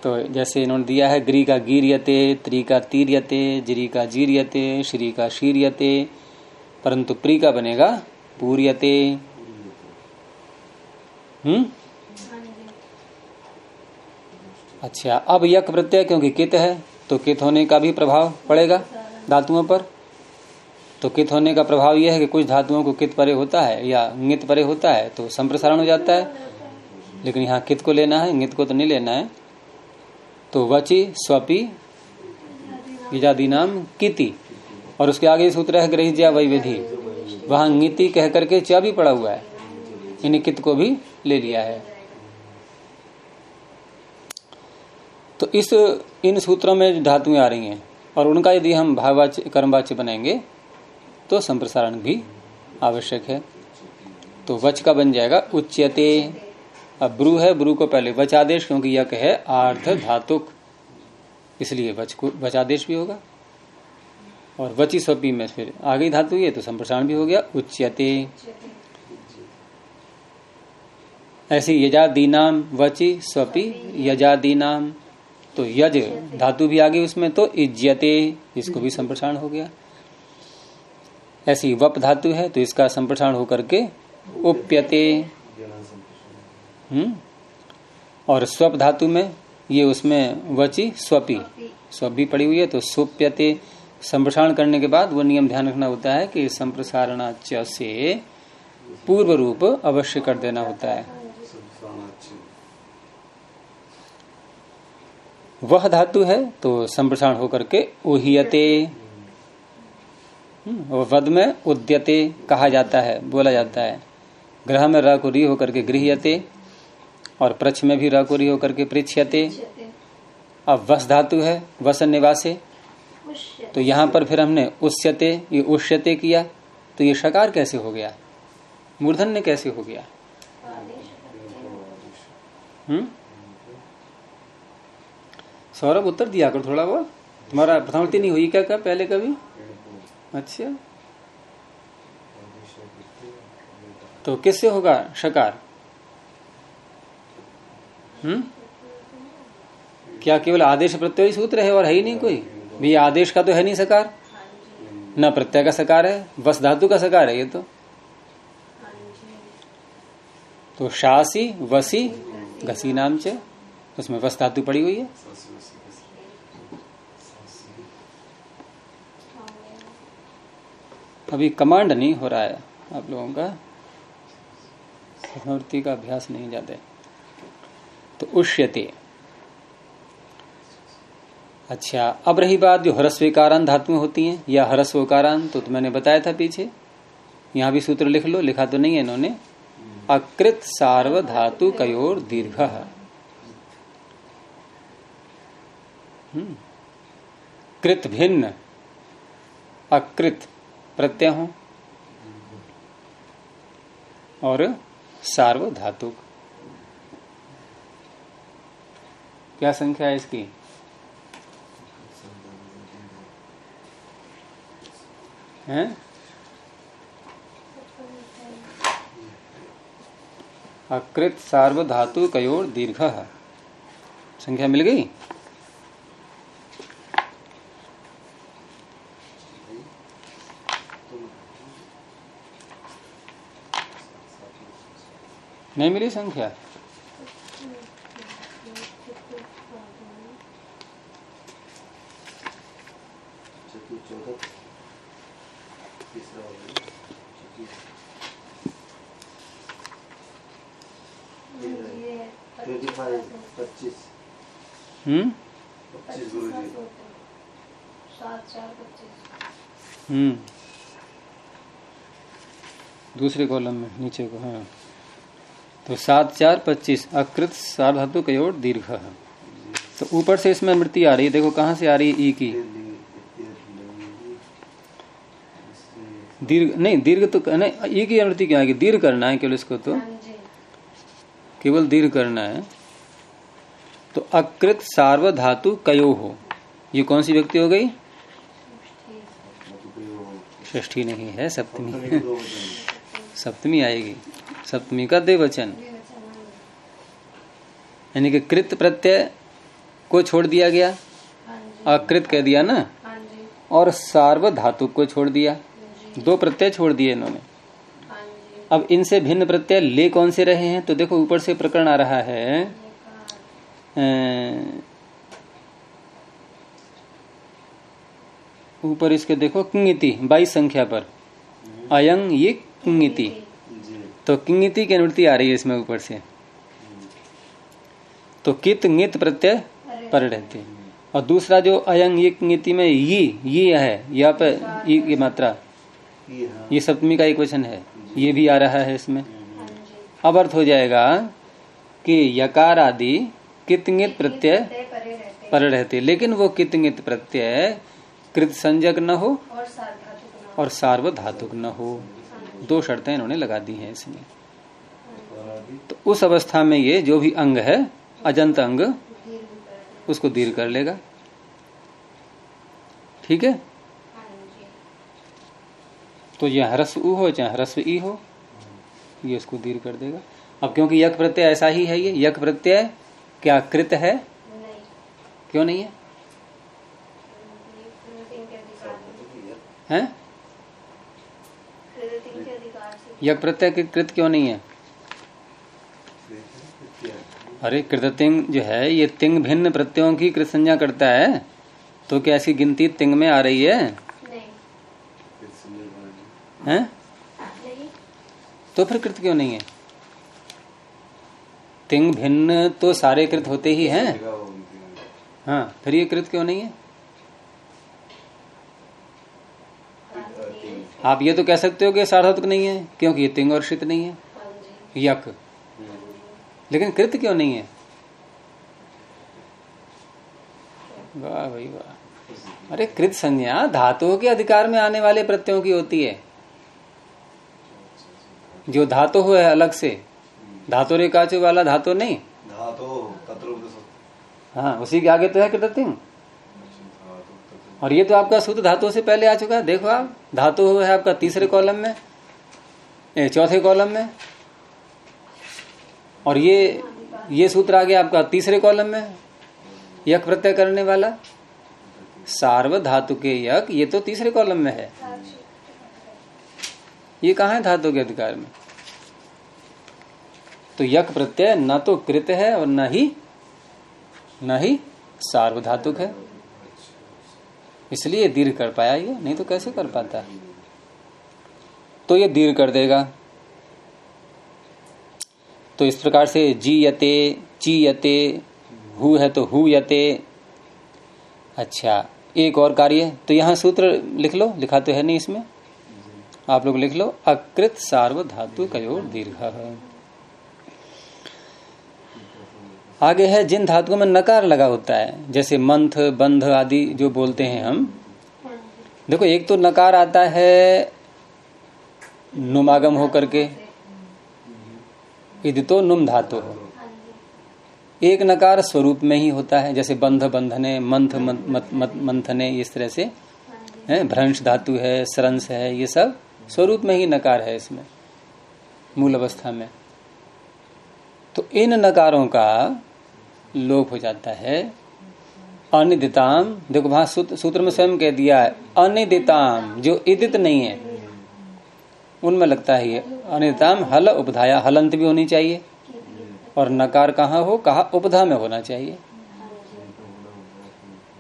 तो जैसे इन्होंने दिया है, ग्री का गीर्यते, त्री का तीर्यते, जिरी का जीर्यते, श्री का शीर्यते, परंतु प्री का बनेगा पूर्यते। हम्म? अच्छा अब यक प्रत्यय, क्योंकि कित है तो कित होने का भी प्रभाव पड़ेगा। धातुओं पर? तो कित होने का प्रभाव यह है कि कुछ धातुओं को कित परे होता है या ङित परे होता है तो संप्रसारण हो जाता है। लेकिन यहाँ कित को लेना है, ङित को तो नहीं लेना है। तो वची, स्वपी, इजादी नाम, किति। और उसके आगे सूत्र है, ग्रहिज्या वैविधि वहाँ नीति कह करके चा भी पड़ा हुआ है। इन कित को भी ले लिया है। तो इस, इन सूत्रों में धातुएँ आ रही हैं और उनका यदि हम भाववाच्य कर्मवाच्य बनाएँगे तो संप्रसारण भी आवश्यक है। तो वच का बन जाएगा, उच्यते। अब ब्रू है, ब्रू को पहले वच आदेश क्योंकि यह है आर्थ धातुक। इसलिए वच को वच आदेश भी होगा। और वची स्वपी में फिर आगे धातु ये तो संप्रसारण भी हो गया, उच्यते। ऐसी यजादी नाम वची स्वपी यजादी नाम तो यज धातु भी आ गई उसमें तो इज्यते, इसको भी संप्रसारण हो गया। ऐसी वप धातु है तो इसका संप्रसारण होकर के उप्यते। हम्म? और स्वप धातु में, ये उसमें वची स्वपी। स्वप पड़ी हुई है तो सुप्यते। संप्रसारण करने के बाद वो नियम ध्यान रखना होता है कि संप्रसारणाच से पूर्व रूप अवश्य कर देना होता है। वह धातु है तो संप्रसारण होकर के उहियते। और वद में उद्यते कहा जाता है, बोला जाता है। ग्रह में र को री होकर के गृहयते, और प्रच्छ में भी र को री होकर के पृछयते अब वस धातु है, वस निवासे। तो यहाँ पर फिर हमने उष्यते, ये उष्यते किया तो ये शकार कैसे हो गया? मूर्धन्य कैसे हो गया? हम्म सौरभ, उत्तर दिया कर थोड़ा बहुत। तुम्हारा प्रथमति नहीं हुई क्या क्या पहले कभी? अच्छा। तो किससे होगा? शकार। हम्म? क्या केवल आदेश प्रत्यय सूत्र है और है ही नहीं कोई? भी आदेश का तो है नहीं सकार न प्रत्यय का सकार है, बस धातु का सकार है ये तो। तो शासी, वसी, घसी नाम से। उसमें वस धातु पड़ी हुई है। अभी कमांड नहीं हो रहा है। आप लोगों का प्रवृत्ति का अभ्यास नहीं जाते। तो उष्यते। अच्छा अब रही बात जो हरस्वीकारान धातुएँ होती हैं या हरस्वकारान तो, तो मैंने बताया था पीछे। यहाँ भी सूत्र लिख लो लिखा तो नहीं है इन्होंने। अकृत सार्व धातु कयोर दीर्घ हम्म। कृत भिन्न, अकृत प्रत्यय हो। और सार्वधातुक। क्या संख्या है इसकी? हैं? अकृत सार्वधातु कयोर दीर्घ संख्या मिल गई? नहीं मिली संख्या? हम्म? हम्म। दूसरे कॉलम में नीचे को हाँ। तो सात चार पच्चीस अकृत सार्वधातु कयोर दीर्घ तो ऊपर से इसमें मृत्यु आ रही है। देखो कहाँ से आ रही है? ई की। दीर्घ नहीं दीर्घ तो नहीं ई की अमृति क्या आएगी दीर्घ करना है केवल इसको तो? केवल दीर्घ करना है। तो अकृत सार्वधातु कयो हो। ये कौन सी व्यक्ति हो गई? ष्ठी नहीं है सप्तमी। सप्तमी आएगी। सप्तमी का देवचन यानी कि कृत प्रत्यय को छोड़ दिया गया। अकृत कह दिया ना? और सार्व धातु को छोड़ दिया। दो प्रत्यय छोड़ दिए इन्होंने। अब इनसे भिन्न प्रत्यय ले कौन से रहे हैं? तो देखो ऊपर से प्रकरण आ रहा है। ऊपर इसके देखो किंगिति बाईस संख्या पर। अयंग ये किंगिति। तो किंगिति की अनुवृत्ति आ रही है इसमें ऊपर से। तो कित नित प्रत्यय पर रहते हैं और दूसरा जो अयंग ये किंगिति में ये ये है यहाँ पे ये की मात्रा। ये सप्तमी का एक वचन है। ये भी आ रहा है इसमें। अब अर्थ हो जाएगा कि यकार आदि कितंगित प्रत्यय प्रत्यय परे रहते पर लेकिन वो कितंगित प्रत्यय कृत संजक न हो और सार्वधातुक नाम और सार्वधातुक न हो। दो शर्तें इन्होंने लगा दी हैं इसमें। तो उस अवस्था में ये जो भी अंग है, अजंत अंग, उसको दीर्घ कर लेगा। ठीक है? तो यह ह्रस्व उ हो चाहे ह्रस्व ई हो, ये उसको दीर्घ कर देगा। अब क्योंकि यक प्रत्यय ऐसा ही है ये, यक प्रत्यय क्या कृत है? क्यों नहीं है? हैं कृतिंग के से प्रत्यय के कृत क्यों नहीं है? अरे कृततिंग जो है ये तिंग भिन्न प्रत्ययों की कृत संज्ञा करता है तो क्या ऐसी गिनती तिंग में आ रही है? हैं? तो फिर कृत क्यों नहीं है? तिंग भिन्न तो सारे कृत होते ही हैं। हाँ फिर ये कृत क्यों नहीं है? आप ये तो कह सकते हो कि सार्थक नहीं है क्योंकि ये तिंग और शित नहीं है। यक। लेकिन कृत क्यों नहीं है? वाह भाई वाह। अरे कृत संज्ञा धातुओं के अधिकार में आने वाले प्रत्ययों की होती है। जो धातु है अलग से। धातु रेखाचु वाला धातु नहीं। धातु हाँ उसी के आगे तो है तत्रुप और ये तो आपका सूत्र धातु से पहले आ चुका है। देखो आप, धातु है आपका तीसरे कॉलम में चौथे कॉलम में, और ये ये सूत्र आ गया आपका तीसरे कॉलम में, यक प्रत्यय करने वाला सार्व धातु के यक, ये तो तीसरे कॉलम में है। ये कहा है धातु के अधिकार में? तो यक प्रत्यय न तो कृत है और न ही न ही सार्वधातुक है। इसलिए दीर्घ कर पाया ये, नहीं तो कैसे कर पाता? तो ये दीर्घ कर देगा। तो इस प्रकार से जी यते ची यते हु है तो हु यते अच्छा एक और कार्य तो यहाँ सूत्र लिख लो लिखा तो है नहीं इसमें? आप लोग लिख लो, अकृत सार्वधातु कयोर दीर्घ। आगे है, जिन धातुओं में नकार लगा होता है, जैसे मंथ, बंध आदि जो बोलते हैं हम। हाँ देखो, एक तो नकार आता है नुमागम होकर के। यदि तो नुम धातु हो। हाँ एक नकार स्वरूप में ही होता है, जैसे बंध, बंधने, मंथ मंथने, इस तरह से। हाँ है, भ्रंश धातु है, सरंस है, ये सब स्वरूप में ही नकार है इसमें, मूल अवस्था में। तो इन नकारों का लोप हो जाता है। अनिदिताम देखो वहाँ सूत्र, सूत्र में स्वयं कह दिया है अनिदिताम जो इदित नहीं है उनमें लगता है ये अनिदिताम हल उपधाया हलंत भी होनी चाहिए और नकार कहाँ हो कहा उपधा में होना चाहिए।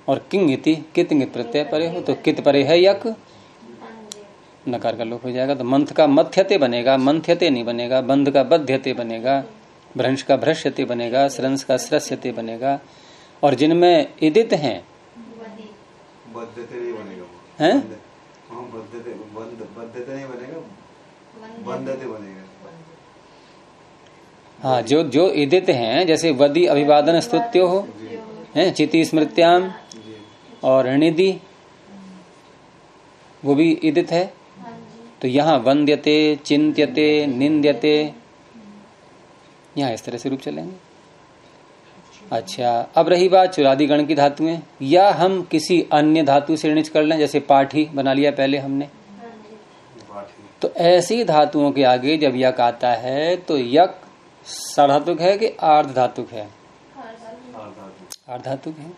और किंग कित प्रत्यय परे हो तो कित परे है यक? नकार का लोप हो जाएगा तो मंथ का मथ्यते बनेगा मंथ्यते नहीं बनेगा बंध का बध्यते बनेगा। भ्रंश का भ्रश्यते बनेगा स्रंस का स्रस्यते बनेगा और जिनमें इदित हैं। हैं? हाँ हाँ जो जो इदित हैं जैसे वदि अभिवादन स्तुत्यो हो है चिति स्मृत्याम और निधि वो भी इदित है? हाँ तो यहाँ वंद्यते चिंत्यते निंद्यते यहाँ इस तरह से रूप चलेंगे। अच्छा अब रही बात चुरादी गण की धातुएँ या हम किसी अन्य धातु से ऋणित कर लें, जैसे पाठी बना लिया पहले हमने? तो ऐसी धातुओं के आगे जब यक आता है तो यक साधातुक है कि आर्ध धातुक है? हर साल आर धातु आर्ध धातुक है।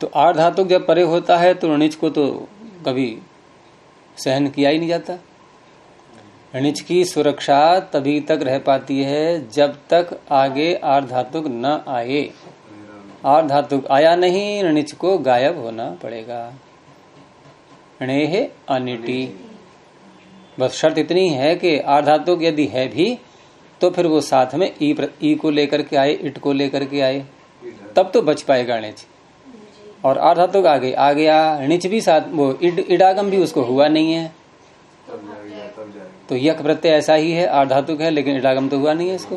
तो आर्ध धातुक जब परे होता है तो ऋणिज को तो कभी सहन किया ही नहीं जाता। ऋणिज की सुरक्षा तभी तक रह पाती है जब तक आगे आर्ध धातुक न आए। और धातु आया नहीं णिच को गायब होना पड़ेगा। अनिटी। बस शर्त इतनी है कि आर्धातुक यदि है भी तो फिर वो साथ में ई, ई को लेकर के आए इट को लेकर के आए। तब तो बच पाएगा णिच और आर्धातुक आ गई आ गया णिच भी साथ वो इड, इडागम भी उसको हुआ नहीं है तब जाएगा तब जाएगा तो यक प्रत्यय ऐसा ही है आर्धातुक है लेकिन इडागम तो हुआ नहीं है इसको।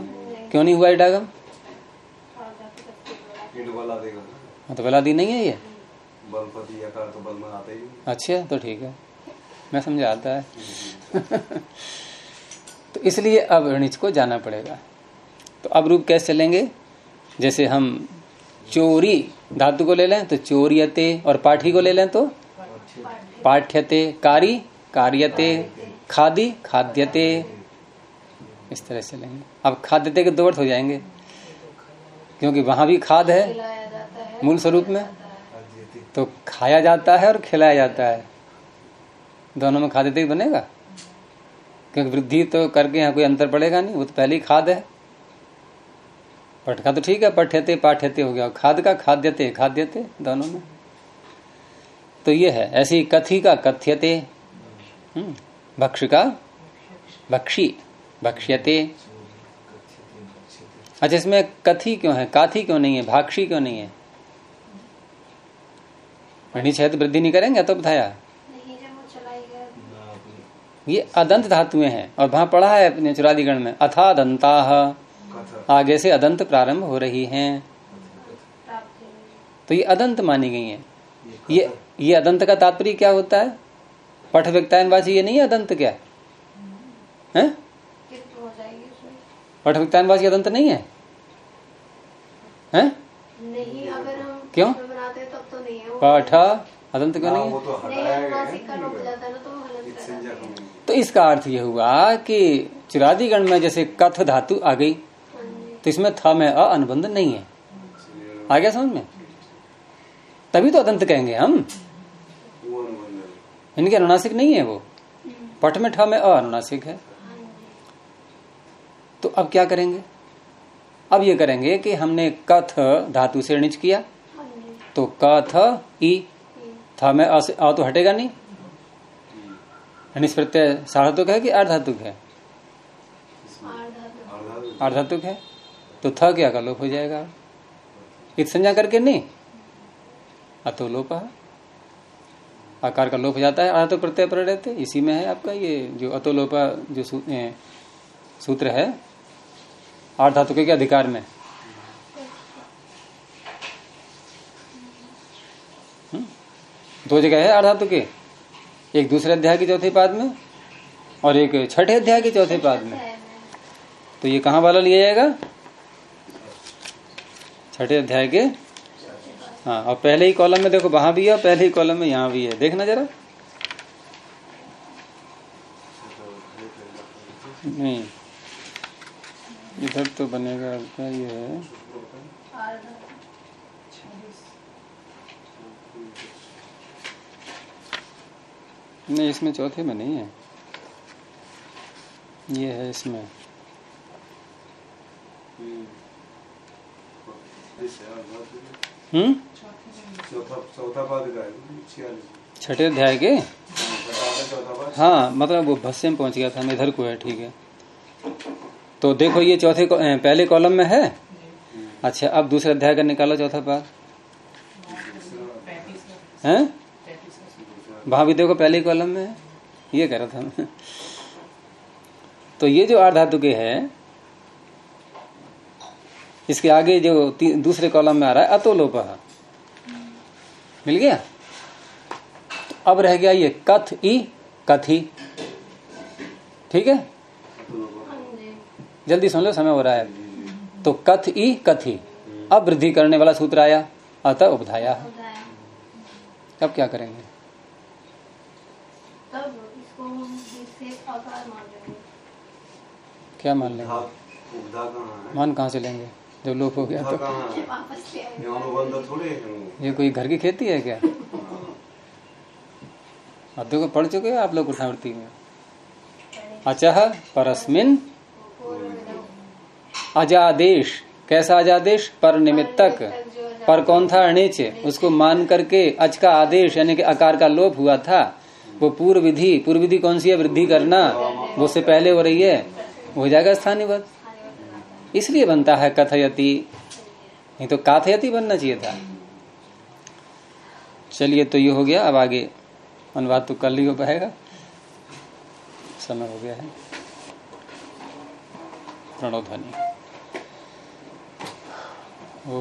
क्यों नहीं हुआ इडागम? हाँ, तो बलादी नहीं है ये? तो ही। अच्छा तो ठीक है। मैं समझा आता है तो इसलिए अब ऋणिच को जाना पड़ेगा। तो अब रूप कैसे चलेंगे जैसे हम चोरी धातु को ले लें तो चोरियते और पाठी को ले लें तो? पाठ्यते कारी कार्यते। खादी, खाद्यते। इस तरह से लेंगे अब खाद्यते के दो अर्थ हो जाएँगे। क्योंकि वहाँ भी खाद है, मूल स्वरूप में। तो खाया जाता है और खिलाया जाता है। दोनों में खाद्य ही बनेगा। क्योंकि वृद्धि तो करके यहाँ कोई अंतर पड़ेगा नहीं। वो तो पहले खाद है। पट का तो ठीक है, पठ्यते, पाठ्यते हो गया। खाद का खाद्यते खाद्यते, दोनों में। तो ये है, ऐसी कथी का कथ्यते। हम्म, भक्ष। का भक्षी भक्ष्यते। अच्छा इसमें कथी क्यों है? काथी क्यों नहीं है? भाक्षी क्यों नहीं है? तो वृद्धि नहीं करेंगे तो बताया। नहीं जब वो चलाई गया ये अदंत धातुएँ हैं और वहाँ पढ़ा है अपने चुरादिगण में अथा दंता आगे से अदंत प्रारंभ हो रही हैं। तो ये अदंत मानी गई हैं। ये ये अदंत का तात्पर्य क्या होता है? पठ व्यक्तायनवाची ये नहीं है अदंत क्या? है? हो पठ व्यक्तायनवाची अदंत नहीं है? हैं? नहीं अगर हम क्यों? बनाते तब तो नहीं है पठ अदंत क्यों हाँ, नहीं है? तो तो तो इसका अर्थ ये हुआ कि चुरादिगण में जैसे कथ धातु आ गई हाँ तो इसमें थ में अ अनुबंध नहीं है। आ गया समझ में? तभी तो अदंत कहेंगे हम। इनके अनुनासिक नहीं है वो? पठ में, ठ में अनुनासिक है। हाँ तो अब क्या करेंगे? अब ये करेंगे कि हमने कथ धातु से णिच किया। हाँ तो कथ ई था में से तो हटेगा नहीं। प्रत्यय साधातुक है कि अर्धातुक है? अर्धातुक है। तो थ क्या का लोप हो जाएगा? इत संज्ञा करके नहीं। अतो लोप आकार का लोप हो जाता है अर्धातुक प्रत्यय पर रहते इसी में है आपका ये जो अतो लोपा जो सूत्र है अर्धातुक के अधिकार में? हम्म? दो जगह है अर्धातु के। एक दूसरे अध्याय के चौथे पाद में और एक छठे अध्याय के चौथे पाद में। तो ये कहाँ वाला लिया जाएगा? छठे अध्याय के हाँ और पहले ही कॉलम में देखो वहाँ भी है पहले ही कॉलम में यहाँ भी है। देखना जरा। नहीं। इधर तो बनेगा आपका ये है? नहीं इसमें चौथे में नहीं है। ये है इसमें। हम्म? है छठे अध्याय के? हाँ, मतलब वो भस्से में पहुँच गया था मैं इधर को है ठीक है। तो देखो ये चौथे पहले कॉलम में है? अच्छा अब दूसरे अध्याय का निकालो चौथा पार हैं? वहाँ भी देखो पहले कॉलम में है। ये कह रहा था मैं। तो ये जो आर्धातु के है इसके आगे जो दूसरे कॉलम में आ रहा है अतोलोप। मिल गया? तो अब रह गया ये कथ ई कथी। ठीक है? जल्दी सुन लो समय हो रहा है। तो कथ ई कथी। अब वृद्धि करने वाला सूत्र आया अतः उपधाया अब क्या करेंगे? तब इसको हम इससे आकार मान लेंगे। क्या मान लेंगे? है मान कहाँ से लेंगे? जब लोप हो गया तो। है। थोड़े है। ये कोई घर की खेती है क्या? अब देखो पढ़ चुके हो आप लोग उठावृत्ति में? अचह परस्मिन अजादेश। कैसा अजादेश? पर निमित्तक। पर कौन था अणिच? उसको मान करके अच का आदेश यानी कि आकार का लोप हुआ था। वो पूर्व विधि पूर्व विधि कौन सी है? वृद्धि करना। वो से पहले हो रही है। हो जाएगा स्थानीय इसलिए बनता है कथयति। नहीं तो काथयति बनना चाहिए था। चलिए तो ये हो गया, अब आगे अनुवाद तो कल ही हो पाएगा समय हो गया है। प्रणव ध्वनि ओ